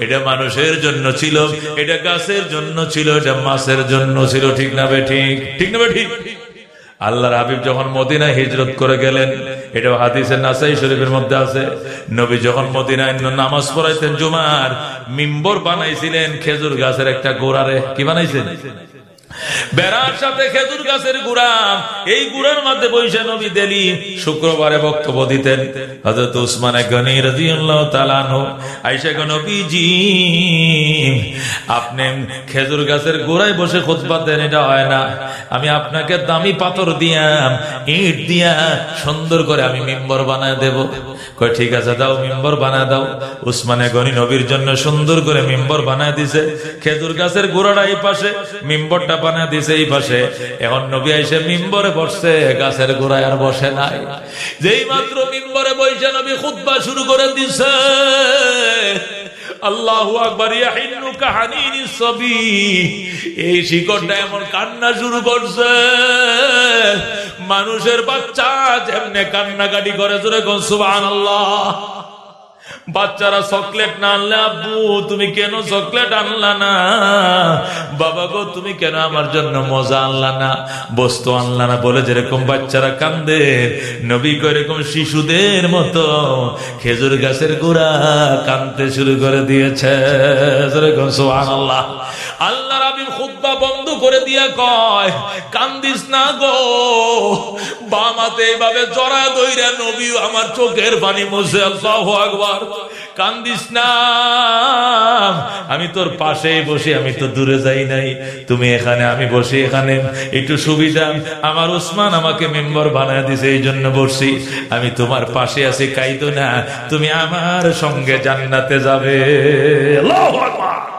Speaker 1: এটা মানুষের জন্য ছিল, এটা গাছের জন্য ছিল, এটা মাছের জন্য ছিল, ঠিক না বে ঠিক? ঠিক না বে ঠিক? আল্লাহর হাবিব যখন মদিনায় হিজরত করে গেলেন এটা হাদিসের নাসাই শরীফের মধ্যে আছে। নবী যখন মদিনায় নামাজ পড়াইতেন জুমার, মিম্বর বানাইছিলেন খেজুর গাছের একটা গোড়ারে। কি বানাইছেন? বেড়ার সাথে খেজুর গাছের গুড়া। এই গুড়ার মধ্যে বৈশা নবী দেলি শুক্রবারে বক্তব্য দিতেন। হজরত উসমান গনি আনহু। আয়েশা নবীজি, আপনি খেজুর গাছের গোড়ায় বসে খুতবা দেন, এটা হয় না। আমি আপনাকে দামি পাথর দিয়া, ইট দিয়া সুন্দর করে আমি মিম্বর বানায় দেব। ঠিক আছে, দাও, মিম্বর বানায় দাও। উসমানে গনি নবীর জন্য সুন্দর করে মিম্বর বানায় দিছে। খেজুর গাছের গোড়াটা এই পাশে, মিম্বরটা বানায় দিছে এই পাশে। এখন নবী আইসে মিম্বরে বসছে, গাছের গোড়ায় আর বসে নাই। যেই মাত্র মিম্বরে বসে নবী খুদ্া শুরু করে দিছে। আল্লাহ এই এমন কান্না শুরু করছে। মানুষের বাচ্চা যেমনে কান্নাকাটি করে জোরে কোন সুবহানাল্লাহ। বাচ্চারা চকলেট না আনলে, আব্বু, তুমি কেন চকলেট আনলা না? বাবা গো, তুমি কেন আমার জন্য মজা আনলা না? বস্তু আনলা না? বলে যেরকম বাচ্চারা কান্দে, নবী এরকম শিশুদের মতো খেজুর গাছের গোড়া কানতে শুরু করে দিয়েছে। আল্লাহ আল্লাহ দিয়ে কয়, কান্দিস না গো। বামাতে এইভাবে জড়া দইরা নবী আমার চোখের পানি মুছে, আল্লাহ কান্দিস না। আমি তোর পাশে বসে, আমি তো দূরে যাই নাই। তুমি এখানে, আমি বসে এখানে। একটু সুবিধা, আমার উসমান আমাকে মেম্বার বানায় দিছে এই জন্য বসছি। আমি তোমার পাশে আছি কাইতো না। তুমি আমার সঙ্গে জান্নাতে যাবে। আল্লাহু আকবার।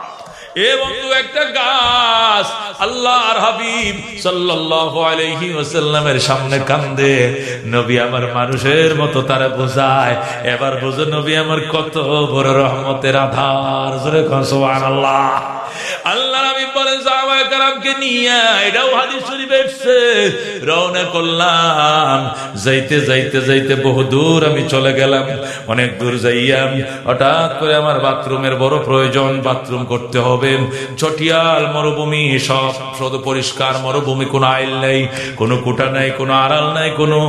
Speaker 1: এ বন্ধু একটা গাছ। আল্লাহর হাবিব সাল্লাল্লাহু আলাইহি ওয়াসাল্লামের সামনে কান্দে। নবী আমার মানুষের মতো তারা বোঝায়। এবার বোঝো নবী আমার কত বড় রহমতের আধার। সুবহানাল্লাহ। আল্লাহ সাহাবায়ে নিয়ে যাইতে যাইতে আমি চলে গেলাম। অনেক দূর হঠাৎ করে আমার বাথরুমের বড় প্রয়োজন, বাথরুম করতে হবে। চটিয়াল মরুভূমি, সব শুধু পরিষ্কার মরুভূমি, কোনো আইল নাই, কোনো কুটা নাই, কোনো আড়াল নাই, কোনো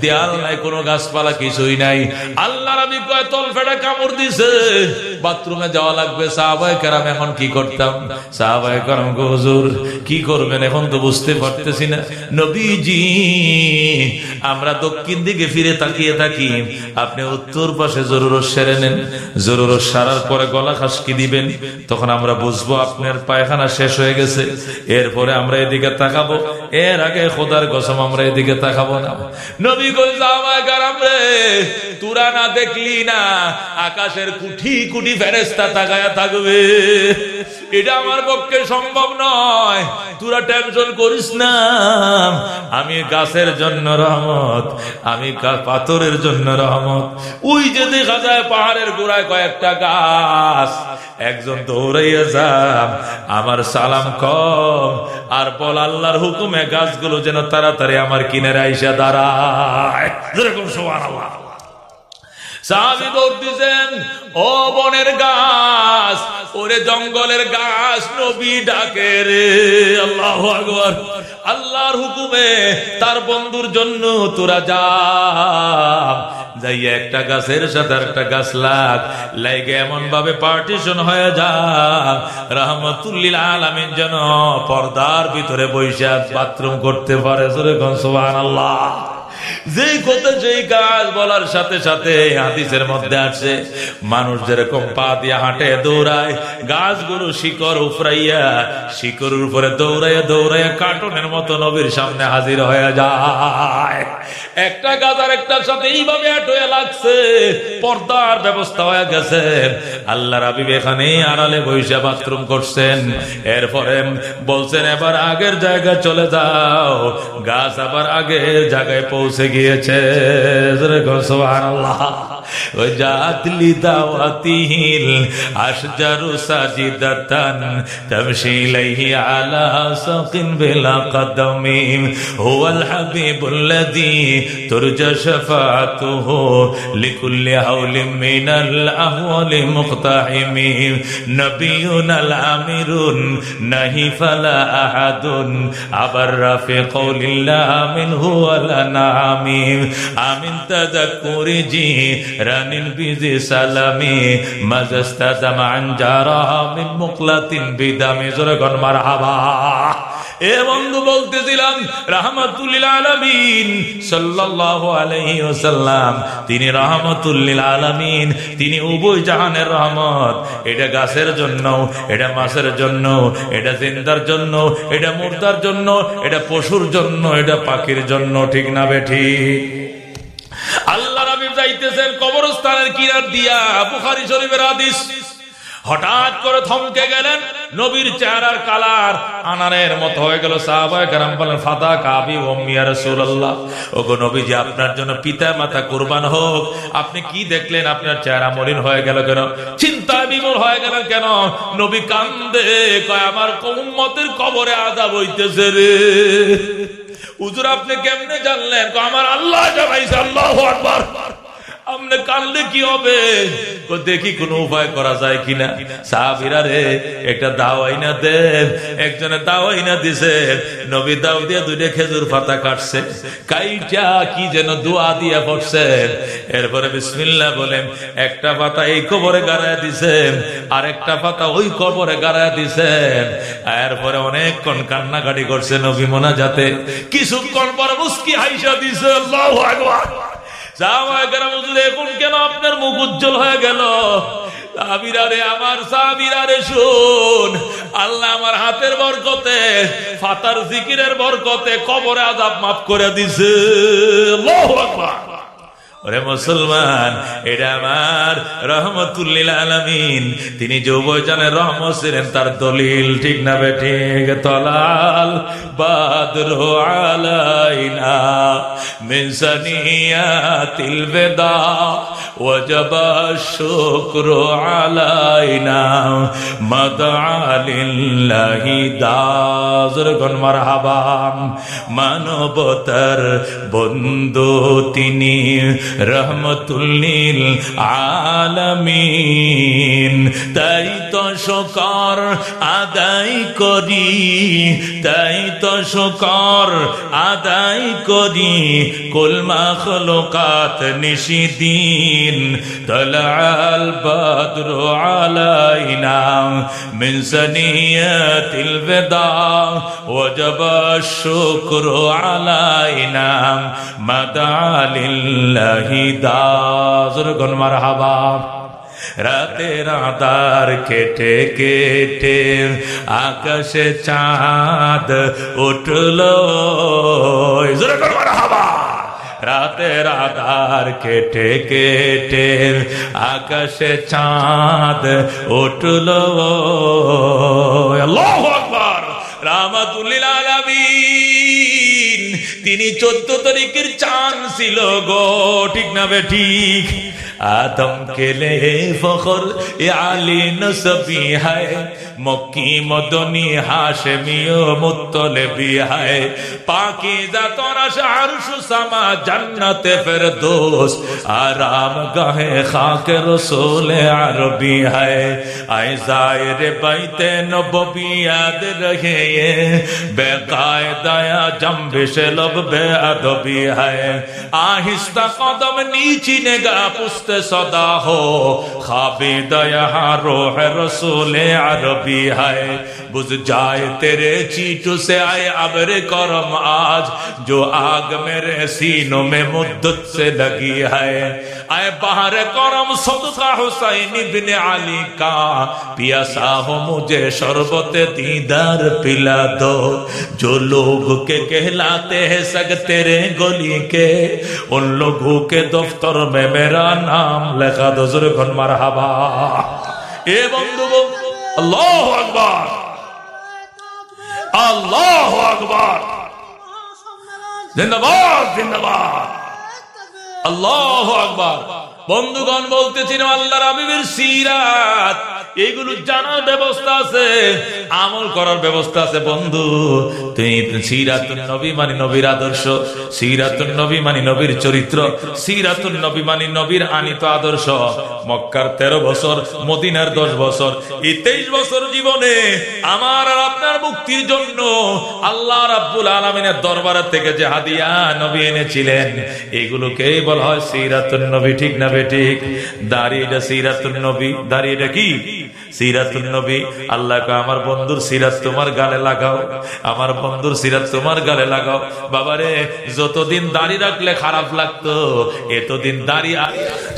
Speaker 1: দেয়াল নাই, কোনো গাছপালা কিছুই নাই। আল্লাহ আমি তল ফেটা কামড় দিছে। বাথরুমে যাওয়া লাগবে সাহাবাই কেরাম এখন কি করতাম? কি করবেন এখন তো বুঝতে পারতেছি না। নবীজি, আমরা দক্ষিণ দিকে ফিরে তাকিয়ে থাকি। আপনি উত্তর পাশে জরুর সেরে নেন। জরুর সারার পরে গলা খাসকি দিবেন। তখন আমরা বুঝব আপনার পায়খানা শেষ হয়ে গেছে। এরপরে আমরা এদিকে তাকাবো। এর আগে খোদার গসম আমরা এদিকে তাকাবো না। নবী রে, তুরা না দেখলি না, আকাশের কুঠি কুটি ফেরেস্তা তাকায়া থাকবে। এটা আমার পক্ষে সম্ভব নয়। তোরা টেনশন করিস না। আমি গাছের জন্য রহমত, আমি পাথরের জন্য রহমত। ওই যে দেখা যায় পাহাড়ের গোড়ায় কয়েকটা গাছ, একজন দৌড়াইয়া যাম আমার সালাম কম, আর বল আল্লাহর হুকুমে গাছগুলো যেন তাড়াতাড়ি আমার কিনারে আইসা দাঁড়ায়। যেরকম সোয়ার আল্লাহ সাহাবি দৌড় দিছেন, ও বনের গাছ, ওরে জঙ্গলের গাছ, নবী ডাকে রে। আল্লাহ আকবর। আল্লাহর হুকুমে তার বন্ধুর জন্য তোরা যা। যাইয়া একটা গাছের সাথে একটা গাছ লাগ, লাইগে এমন ভাবে পার্টিশন হয়ে যা। রহমতুল্লিল আলমিন যেন পর্দার ভিতরে বৈশাখ বাথরুম করতে পারে। সুরে গনসবান আল্লাহ যেই কথা যেই কাজ বলার সাথে সাথে হাদিসের মধ্যে আছে, মানুষ যেরকম পা দিয়ে হাঁটে, দৌড়ায়, গাছগুলো শিকড় উফরাইয়া, শিকড়ের উপরে দৌড়াইয়া দৌড়াইয়া কার্টুনের মতো নবীর সামনে হাজির হয়ে যায়। একটা গাছ আর একটার সাথে এইভাবে আটয়ে লাগছে, পর্দার ব্যবস্থা হয়ে গেছে। আল্লাহ রাবিব এখানে আড়ালে বৈশা বাথরুম করছেন। এরপরে বলছেন, এবার আগের জায়গায় চলে যাও। গাছ আবার আগের জায়গায় পৌঁছে পৌঁছে গিয়েছে জাতলি দাওয়াতিহিল আশজারু সাজিদাতান তামশিলাইহি আলা সাকিন বিলা কদমিম হুয়াল হাবিবুল্লাযী তুরজা শাফাতুহু লিকুল্লি হাওলিম মিনাল আহওয়ালি মুক্তাহিমিম নবিয়ুনাল আমিরুন নাহি ফালা আহাদুন আবার রাফিকুলিল্লাহ মিনহু আমিন আমিন তাজা করেছি রানিল বিজে সালামি, মাজাস্তাদা মাঞ্জারা হামিম মুকলাতিন বিদামি, জোরে গনমার হাবা এ বন্ধু বলতেছিলাম, রাহমাতুল্লিল আলামিন, সাল্লাল্লাহু আলাইহি ওয়াসাল্লাম, তিনি রাহমাতুল্লিল আলামিন, তিনি উভয় জাহানের রহমত। এটা গাছের জন্য, এটা মাছের জন্য, এটা জিন্দার জন্য, এটা মুর্দার জন্য, এটা পশুর জন্য, এটা পাখির জন্য, ঠিক না বেঠি আল্লাহ নবী যাইতেছেন কবর কবরস্থানের কিনার দিয়া, বুখারি শরীফের আদিস হঠাৎ করে থমকে গেলেন নবীর চেহারার কালার আনারের মতো হয়ে গেল পিতা মাতা কুরবান হোক। আপনি কি দেখলেন? আপনার চেহারা হয়ে গেল কেন? বিমূল হয়ে গেল কেন? নবী কান্দে, কয়, আমার কবরে আযাব হইতেছে রে। হুজুর, আপনি কেমনে জানলেন? আমার আল্লাহ জানাইছে, আল্লাহু আকবার। আপনি কানলে কি হবে? দেখি কোন উপায় করা যায় কিনা? সাহাবিরা রে, একটা দাওয়াই না দেন একজনে দাওয়াই না দিছে। নবী দাও দিয়ে দুইটা খেজুর পাতা কাটছে। কাইটা কি যেন দোয়া দিয়ে পড়ছেন এরপরে বিসমিল্লাহ বলেন, একটা পাতা এই কবরে গাড়ায় দিছেন আর একটা পাতা ওই কবরে গাড়ায় দিছেন এরপরে অনেকক্ষণ কান্নাকাটি করছে নবী মোনা যাতে কিছুক্ষণ পরে মুস্কি হাইসা দিছে, আল্লাহু আকবার। কেন আপনার মুখ উজ্জ্বল হয়ে গেল? সাবিরারে আমার সাবিরারে শুন। আল্লাহ আমার হাতের বরকতে, ফাতার জিকিরের বরকতে কবরে আজাব মাফ করে দিছে। ওরে মুসলমান এটা আমার রহমতুল্লিল আলমিন তিনি যৌবজানের রহমত ছিলেন তার দলিল ঠিক না বেঠিক তলাল বাদর আলাইনা মিনসানিয়া তিল বেদা وجب الشكر علينا مدعا لله দাজরগণ মারহাবা মানবতার বন্ধু তিনি রহমতুল্লিল আলমিন। তাই তো শকর আদায় করি। তাই তো শকর আদায় করি কুলমা খলকাত নিশিদিন তলাল বদ্র আলাইনা من سنيات الوداع وجب الشكر علينا مدعا لله দাজরগণ মারহাবা রাতের আদার কেটে কেটে আকাশে চাঁদ উঠল। হাবা! রাতের আধার কেটে কেটে আকাশে চাঁদ উঠল। রামাতুল্লিল তিনি চোদ্দ তারিখের চাঁদ ছিল গো, ঠিক না বে ঠিক? आदम के लिए फखर आली नसबी है मक्की मदनी हाशमियो मुत्तलबी है पाकीजा तोरा शारुश समा जन्नत फिरदौस आराम गाहे खाक रसूल अरबी है आए जाहिर बैते नबवी याद रहे बेकायदाया जंबिश लब बेअदबी है आहिस्ता कदम नीची नेगा पुस्त صدا ہو۔ خوابید یہاں روح رسول عربی ہے۔ بز جائے تیرے چیٹو سے آئے عبر کرم آج۔ جو آگ میرے سینوں میں مدت سے لگی ہے۔ اے بہر کرم صدقہ حسین ابن علی کا پیاسا ہو مجھے شربت دیدار پلا دو جو لوگ کے کہلاتے ہیں سگ تیرے گلی کے ان لوگوں کے دفتر میں میرا نام لکھا دو ضرور مرحبا اے بندو اللہ اکبر اللہ اکبر زندہ باد زندہ باد আল্লাহ আকবার। বন্ধুগণ বলতেছিলাম আল্লাহ আবিবের সিরাত। এগুলো জানার ব্যবস্থা আছে, আমল করার ব্যবস্থা আছে, বন্ধু। তুমি সিরাতুন নবী মানে নবীর আদর্শ, সিরাতুন নবী মানে নবীর চরিত্র, সিরাতুন নবী মানে নবীর আনিত আদর্শ। মক্কার তেরো বছর, মদিনার দশ বছর, এই তেইশ বছর জীবনে আমার আর আপনার মুক্তির জন্য আল্লাহ রাব্বুল আলমিনের দরবারের থেকে যে হাদিয়া নবী এনেছিলেন এগুলোকেই বলা হয় সিরাতুন নবী, ঠিক না বেঠিক দাঁড়িয়ে সিরাতুন নবী, দাঁড়িয়ে কি?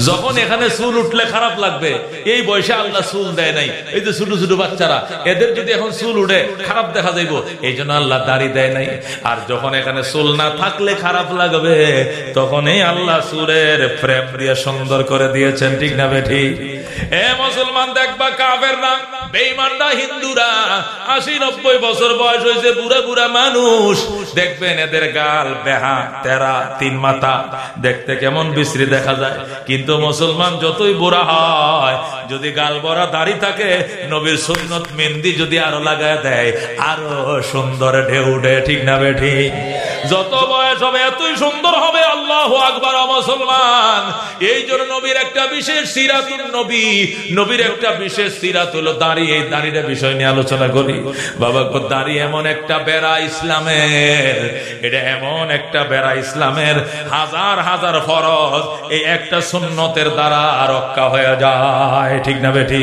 Speaker 1: যখন এখানে চুল উঠলে খারাপ লাগবে, এই বয়সে আল্লাহ চুল দেয় নাই। এই যে ছোট ছোট বাচ্চারা, এদের যদি এখন চুল উঠে, খারাপ দেখা যাইব। এই জন্য আল্লাহ দাড়ি দেয় নাই। আর যখন এখানে চুল না থাকলে খারাপ লাগবে তখন এই আল্লাহ সুরের প্রেম দিয়ে সুন্দর করে দিয়েছেন, ঠিক না বেঠি? এ মুসলমান, দেখবা কাবের হিন্দুরা। আশি, নব্বই বছর বয়স হয়েছে, বুড়া বুড়া মানুষ। দেখবেন এদের গাল, বেহা, তেরা, তিন মাথা। দেখতে কেমন বিশ্রী দেখা যায়। কিন্তু মুসলমান যতই বুড়া হয়, যদি গাল বড়া দাড়ি থাকে, নবীর সুন্নত মেহেন্দি যদি আরও লাগায় দেয়, আরও সুন্দর ঢেউ উঠে, ঠিক না বেঠি যত বয়স হবে, এতই সুন্দর হবে, আল্লাহ আকবার মুসলমান। এই জন্য নবীর একটা বিশেষ সিরাতুল নবী, নবীর একটা বিশেষ সিরাত হলো দাঁড়িয়ে দাঁড়িয়ে বিষয় নিয়ে আলোচনা করি। বাবা গো, দাঁড়িয়ে এমন একটা বেড়া ইসলামের, এটা এমন একটা বেড়া ইসলামের, হাজার হাজার ফরজ, এই একটা সুন্নতের দ্বারা রক্ষা হয়ে যায়। ঠিক না বেঠি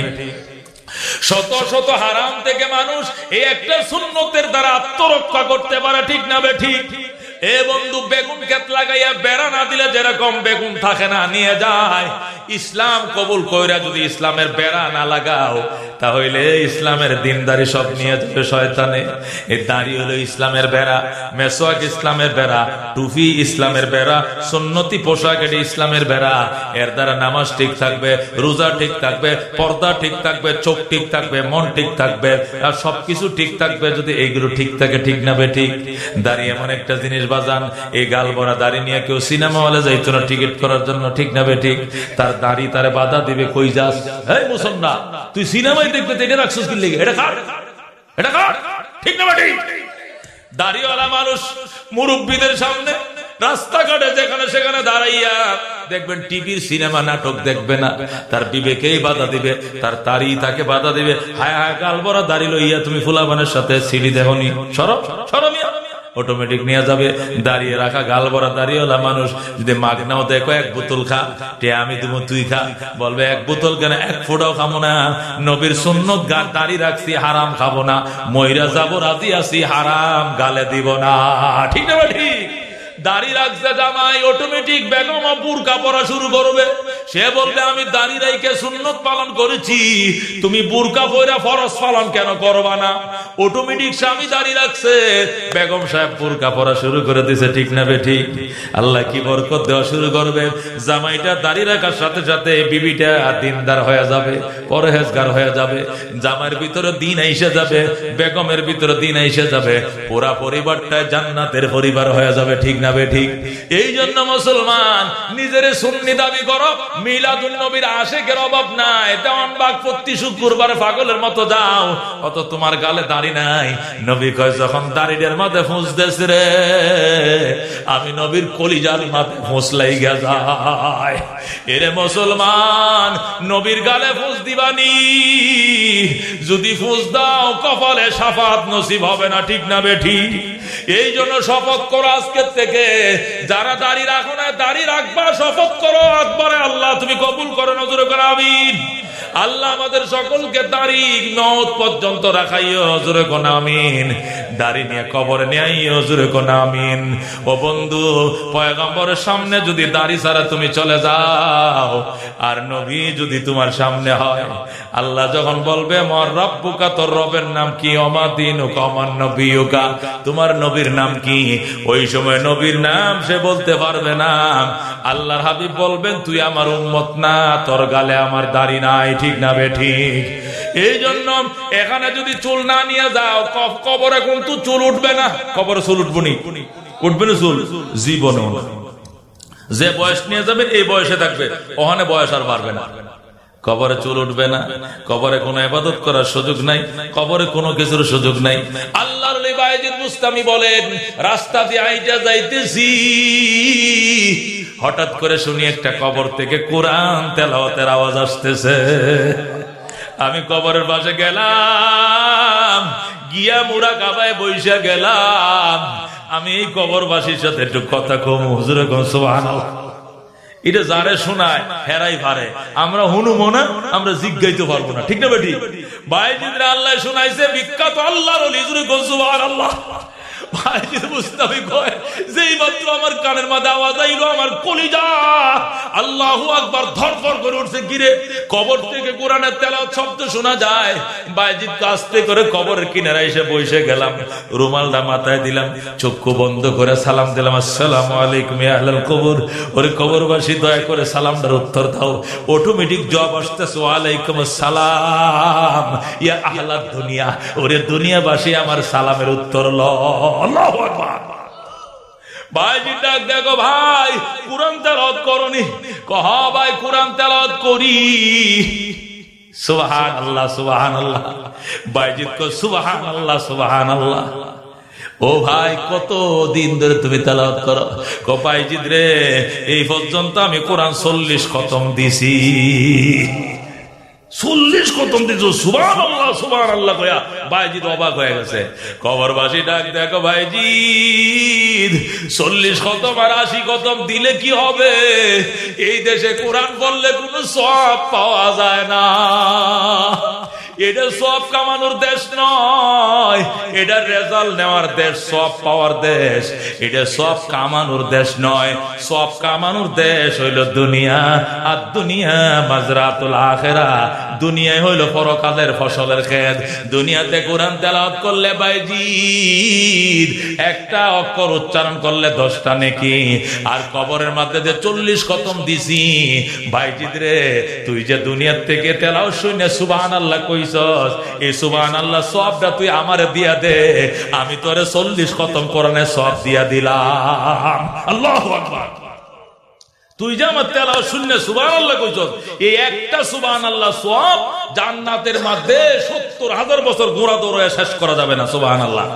Speaker 1: শত শত হারাম থেকে মানুষ এই একটা সুন্নতের দ্বারা আত্মরক্ষা করতে পারে, ঠিক না বে ঠিক এ বন্ধু, বেগুন ক্ষেত লাগাইয়া বেড়া না দিলে যেরকম বেগুন থাকে না, নিয়ে যায়। ইসলাম কবুল কইরা যদি ইসলামের বেড়া না লাগাও, তাহলে ইসলামের দিনদারি সব নিয়ে যাবে শয়তানে। এই দাড়ি হলো ইসলামের বেড়া, মেসোয়াক ইসলামের বেড়া টুপি ইসলামের বেড়া, সুন্নতি পোশাক এটি ইসলামের বেড়া। এর দ্বারা নামাজ ঠিক থাকবে, রোজা ঠিক থাকবে, পর্দা ঠিক থাকবে, চোখ ঠিক থাকবে, মন ঠিক থাকবে, আর সবকিছু ঠিক থাকবে যদি এইগুলো ঠিক থাকে, ঠিক না বে ঠিক। দাঁড়িয়ে এমন একটা জিনিস বাজান, এই গাল ভরা দাড়ি নিয়ে কেউ সিনেমা হলে যাইতো না টিকিট করার জন্য, ঠিক না ঠিক? তার দাড়ি তারে বাধা দিবে, কই যাস? এই মুসন্না, তুই সিনেমায় দেখবে এটা রাখছিস কি লেগে? এটা এটা ঠিক না ঠিক? দাড়িওয়ালা মানুষ, মুরব্বীদের সামনে, রাস্তাঘাটে যেখানে সেখানে দাঁড়াইয়া দেখবেন টিভির সিনেমা নাটক দেখবে না। তার বিবেকেই বাধা দিবে, তার তারি তাকে বাধা দিবে। হায় হায়, গাল বড় দাড়ি লইয়া তুমি ফুলাবানের সাথে সিঁড়ি দেখনি সরব সরমিয়া অটোমেটিক নিয়ে যাবে। দাঁড়িয়ে রাখা, গাল ভরা দাঁড়িয়েওয়ালা মানুষ যদি মাঘ নাও দেখো এক বোতল খা টে আমি তুমি তুই খা। বলবে, এক বোতল কেন? এক ফোটাও খাব না। নবীর শূন্য দাঁড়িয়ে রাখছি, হারাম খাব না। ময়রা যাব, রাজি আছি, হারাম গালে দিব না। ঠিক না ঠিক? দাড়ি রাখছে জামাই অটোমেটিক বেগম বুরকা পরা শুরু করবে। সে বলবে, আমি দাড়ি রাইকে সুন্নত পালন করেছি। তুমি বুরকা পরা ফরজ পালন কেন করবা না? অটোমেটিক স্বামী দাড়ি রাখছে। বেগম সাহেব বুরকা পরা শুরু করে দিছে, ঠিক না বে ঠিক? আল্লাহ কি বরকত দেওয়া শুরু করবে? জামাইটা দাড়ি রাখার সাথে সাথে বিবিটা দিনদার হয়ে যাবে, পরহেজগার হয়ে যাবে, জামাইয়ের ভিতরে দিন এসে যাবে, বেগমের ভিতরে দিন এসে যাবে, পুরা পরিবারটা জান্নাতের পরিবার হয়ে যাবে, ঠিক না বে ঠিক। এই জন্য মুসলমান, নিজের সুন্নি দাবি করো মিলাদুল নবীর আশেকের অভাব নাই। তেমন বাঘ প্রতি শুক্রবার পাগলের মতো যাও, অত তোমার গালে দাড়ি নাই। নবী কয়, যখন দাড়িটার মাথায় ফুঁসতেছ রে, আমি নবীর কলিজার মাথায় ফুঁসলাই গে যায়। এরে মুসলমান, নবীর গালে ফুঁস দিবানি। যদি ফুঁস দাও, কপালে সাফাত নসিব হবে না, ঠিক না বেঠি এই জন্য শপথ করো আজকের থেকে যারা দাড়ি রাখো না, দাড়ি রাখবা, শপথ করো একবারে আল্লাহ, তুমি কবুল করো, নজর করে আমিন। আল্লাহ আমাদের সকলকে দাড়ি মত পর্যন্ত হজুরে দাড়ি নিয়ে কবরে হজুরে ও বন্ধু, পয়গম্বরের সামনে যদি দাড়ি ছাড়া তুমি চলে যাও, আর নবী যদি তোমার সামনে হয়, আল্লাহ যখন বলবে, মর রব্বুকা, তোর রবের নাম কি? অমাদিন ও কমান নবীকা তোমার নবীর নাম কি? ওই সময় নবীর নাম সে বলতে পারবে না। আল্লাহর হাবিব বলবেন, তুই আমার উম্মত না, তোর গালে আমার দাড়ি নাই। ঠিক না বে, ঠিক। এই জন্য এখানে যদি চুল না নিয়ে যাও কবরে কিন্তু চুল উঠবে না। কবরে চুল উঠবনি উঠবে না চুল? জীবনে যে বয়স নিয়ে যাবেন এই বয়সে থাকবে। ওখানে বয়স আর বাড়বে না। কবরে চুল উঠবে না, কবরে কোনো ইবাদত করার সুযোগ নাই, কবরে কোনো কিছুর সুযোগ নাই। আল্লাহর মুস্তামি বলেন, রাস্তা দিয়ে আইটা যাইতেছি। হঠাৎ করে শুনি একটা কবর থেকে কোরআন তেলাওয়াতের আওয়াজ আসতেছে। আমি কবরের পাশে গেলাম, গিয়া মুড়া কাবায় বইসা গেলাম। আমি এই কবরবাসীর সাথে একটু কথা কম, হুজুরে কম সুবহানাল্লাহ। এটা যারে শোনায়, হেরাই ভারে। আমরা হুনুমো না আমরা জিজ্ঞাইতে পারব না। ঠিক না বেটি? বাইজিদরা আল্লাহ শোনাইছে, বিখ্যাত আল্লাহ লিজুরে ধরফর করে মাথায় দিলাম, চক্ষু বন্ধ করে সালাম দিলাম, আসসালামু আলাইকুম কবর। কবরবাসী, দয়া করে সালামটার উত্তর দাও। অটোমেটিক জবাব আসতেছে আসসালাম ইয়া দুনিয়া। ওরে দুনিয়াবাসী, আমার সালামের উত্তর ল আল্লাহু ভাইজি ডাক দেখো ভাই, কোরআন তেলাওয়াত করনি। কহ ভাই, কোরআন তেলাওয়াত করি? সুবহান আল্লাহ সুবহান আল্লাহ বাইজিৎ কো সুবহান আল্লাহ সুবহান আল্লাহ ও ভাই, কত দিন ধরে তুমি তেলাওয়াত করো? কপাইজিদ রে, এই পর্যন্ত আমি কোরআন চল্লিশ খতম দিছি। কয়া ভাইজিদ অবাক হয়ে গেছে। কবরবাসী ডাক দেখো ভাইজিদ চল্লিশ কতম আর আশি কতম দিলে কি হবে? এই দেশে কোরআন করলে কোনো সব পাওয়া যায় না। এটা সব কামানোর দেশ নয়। এটা রেজাল্ট নেওয়ার দেশ, সব পাওয়ার দেশ। এটা সব কামানোর দেশ নয়। সব কামানোর দেশ হইল দুনিয়া। আর দুনিয়া মাজরাতুল আখেরা। দুনিয়ায় হইল পরকালের ফসলের খেত দুনিয়াতে কোরআন তেলাওয়াত করলে বাইজি একটা অক্ষর উচ্চারণ করলে দশটা নাকি। আর কবরের মধ্যে যে চল্লিশ খতম দিছি, বাইজিদ রে, তুই যে দুনিয়ার থেকে তেলাও শুনে সুবান আল্লাহ তুই আমি তোরে চল্লিশ খতম সব দিয়া দিলাম। আল্লাহ তুই যে আমার তেলাও শূন্য সুবান আল্লাহ কইছ এই একটা সুবান আল্লাহ সব জান্নাতের মধ্যে সত্তর হাজার বছর গোড়া দৌড়ে শেষ করা যাবে না সুবান আল্লাহ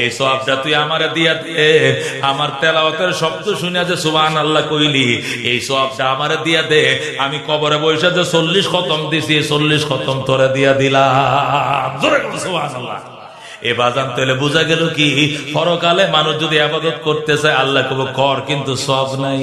Speaker 1: এই সবটা তুই আমারে দিয়া দে, আমার তেলাওয়াতের শব্দ শুনে যে সুবান আল্লাহ কইলি, এই সবটা আমারে দিয়া দে, আমি কবরে বসে যে চল্লিশ খতম দিছি চল্লিশ খতম তোরে দিয়া দিলাম। সুবান আল্লাহ এ বাজান তেলে বোঝা গেল কি? পরকালে মানুষ যদি আবাদত করতে চায়, আল্লাহ কব কর, কিন্তু সব নাই।